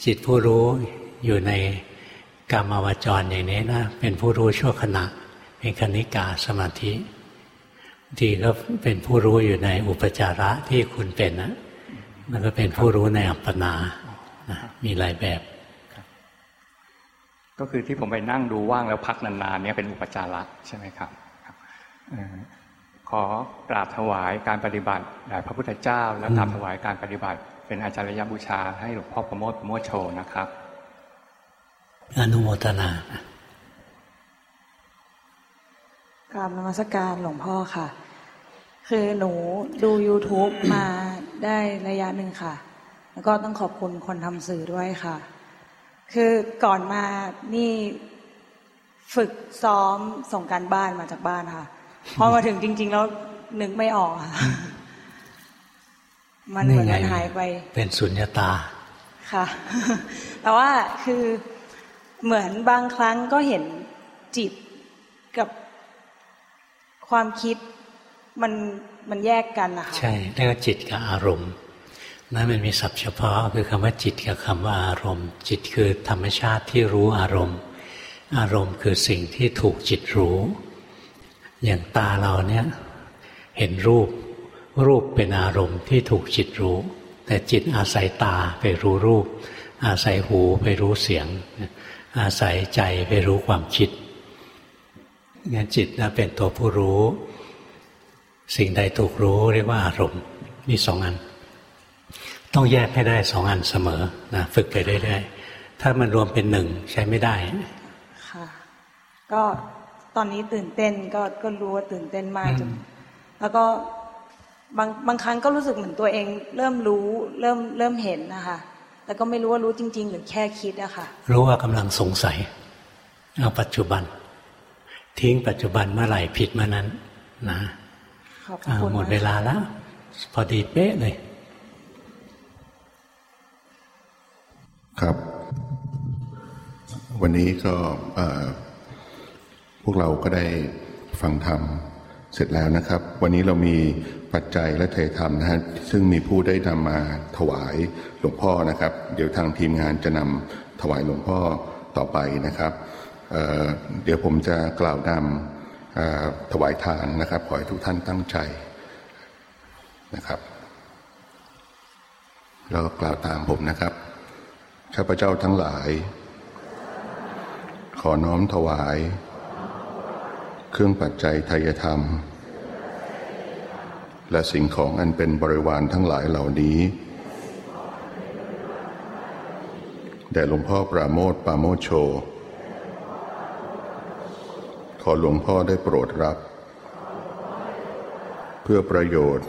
A: จิตผู้รู้อยู่ในกามาวจรอย่างนี้นะเป็นผู้รู้ชั่วขณะ เป็นคณิกาสมาธิทีก็เป็นผู้รู้อยู่ในอุปจาระที่คุณเป็นนะมันก็เป็นผู้รู้ในอัปปนา มีหลายแบบ
L: ก็คือที่ผมไปนั่งดูว่างแล้วพักนานๆเนี่ยเป็นอุปจาระใช่ไหมครับขอกราบถวายการปฏิบัติแด่พระพุทธเจ้า และกราบถวายการปฏิบัติ เป็นอาจารยบูชาให้หลวงพ่อประโมทประโมทโชนะครับ
A: อนุโมทนา
M: กราบนมัสการหลวงพ่อค่ะ คือหนูดู YouTube มาได้ระยะหนึ่งค่ะ แล้วก็ต้องขอบคุณคนทำสื่อด้วยค่ะ คือก่อนมานี่ฝึกซ้อมส่งการบ้านมาจากบ้านค่ะ พอมาถึงจริง ๆ แล้วนึกไม่ออกค่ะ มันเหมือนมันหายไป
A: เป็นสุญญตา
M: ค่ะ แต่ว่าคือเหมือนบางครั้งก็เห็นจิตกับความคิดมันมันแยกกันนะคะ
A: ใช่เรียกว่าจิตกับอารมณ์ นั่นมันมีศัพท์เฉพาะคือคำว่าจิตกับคำว่าอารมณ์ จิตคือธรรมชาติที่รู้อารมณ์ อารมณ์คือสิ่งที่ถูกจิตรู้ อย่างตาเราเนี่ยเห็นรูป รูปเป็นอารมณ์ที่ถูกจิตรู้ แต่จิตอาศัยตาไปรู้รูป อาศัยหูไปรู้เสียง อาศัยใจไปรู้ความคิดงั้นจิตนะเป็นตัวผู้รู้ สิ่งใดถูกรู้เรียกว่าอารมณ์มีสองอัน ต้องแยกให้ได้สองอันเสมอนะฝึกไปเรื่อยๆถ้ามันรวมเป็นหนึ่งใช้ไม่ได้
M: ค่ะก็ตอนนี้ตื่นเต้นก็ก็รู้ว่าตื่นเต้นมากจนแล้วก็บางบางครั้งก็รู้สึกเหมือนตัวเอง เริ่มรู้เริ่มเริ่มเห็นนะคะแต่ก็ไม่รู้ว่ารู้จริง ๆ หรือแค่คิดอะค่ะ
A: รู้ว่ากำลังสงสัยเอาปัจจุบัน ทิ้งปัจจุบันเมื่อไหร่ผิดเมื่อนั้นนะ
M: ขอบคุณ
A: หมดเวลาแล้ว พอดีเป๊ะเลย
N: ครับ วันนี้ก็พวกเราก็ได้ฟังธรรมเสร็จแล้วนะครับ วันนี้เรามีปัจจัยและเทธรรมนะฮะซึ่งมีผู้ได้นำมาถวายหลวงพ่อนะครับ เดี๋ยวทางทีมงานจะนำถวายหลวงพ่อต่อไปนะครับเเดี๋ยวผมจะกล่าวนำถวายทานนะครับขอให้ทุกท่านตั้งใจนะครับแล้วก็กล่าวตามผมนะครับ ข้าพเจ้าทั้งหลาย ขอน้อมถวาย เครื่องปัจจัยไทยธรรม และสิ่งของอันเป็นบริวารทั้งหลายเหล่านี้ แด่หลวงพ่อปราโมทปราโมชโช ขอหลวงพ่อได้โปรดรับ เพื่อประโยชน์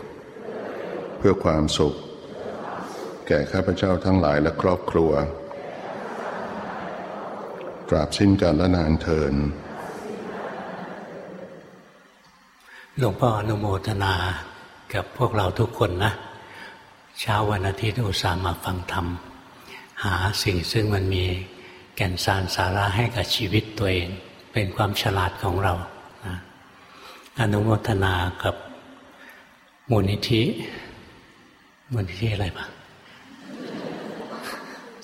N: เพื่อความสุข แก่ข้าพเจ้าทั้งหลายและครอบครัว ตราบสิ้นกาลและนานเทิน
A: หลวงพ่ออนุโมทนากับพวกเราทุกคนนะ เช้าวันอาทิตย์อุตส่าห์มาฟังธรรม หาสิ่งซึ่งมันมีแก่นสารสาระให้กับชีวิตตัวเอง เป็นความฉลาดของเรานะอนุโมทนากับมูลนิธิมูลนิธิอะไรบ้าง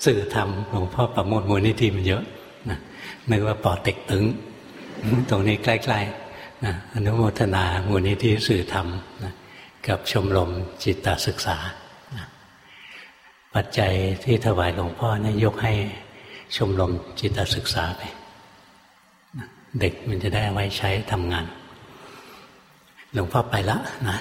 A: สื่อธรรมหลวงพ่อประโมทมูลนิธิมันเยอะนะนึกว่าปอเต็กตึง ตรงนี้ใกล้ๆนะอนุโมทนามูลนิธิสื่อธรรมนะกับชมรมจิตตศึกษานะปัจจัยที่ถวายหลวงพ่อนี่ยกให้ชมรมจิตศึกษาไปนะเด็กมันจะได้ไว้ใช้ทำงาน หลวงพ่อไปละนะ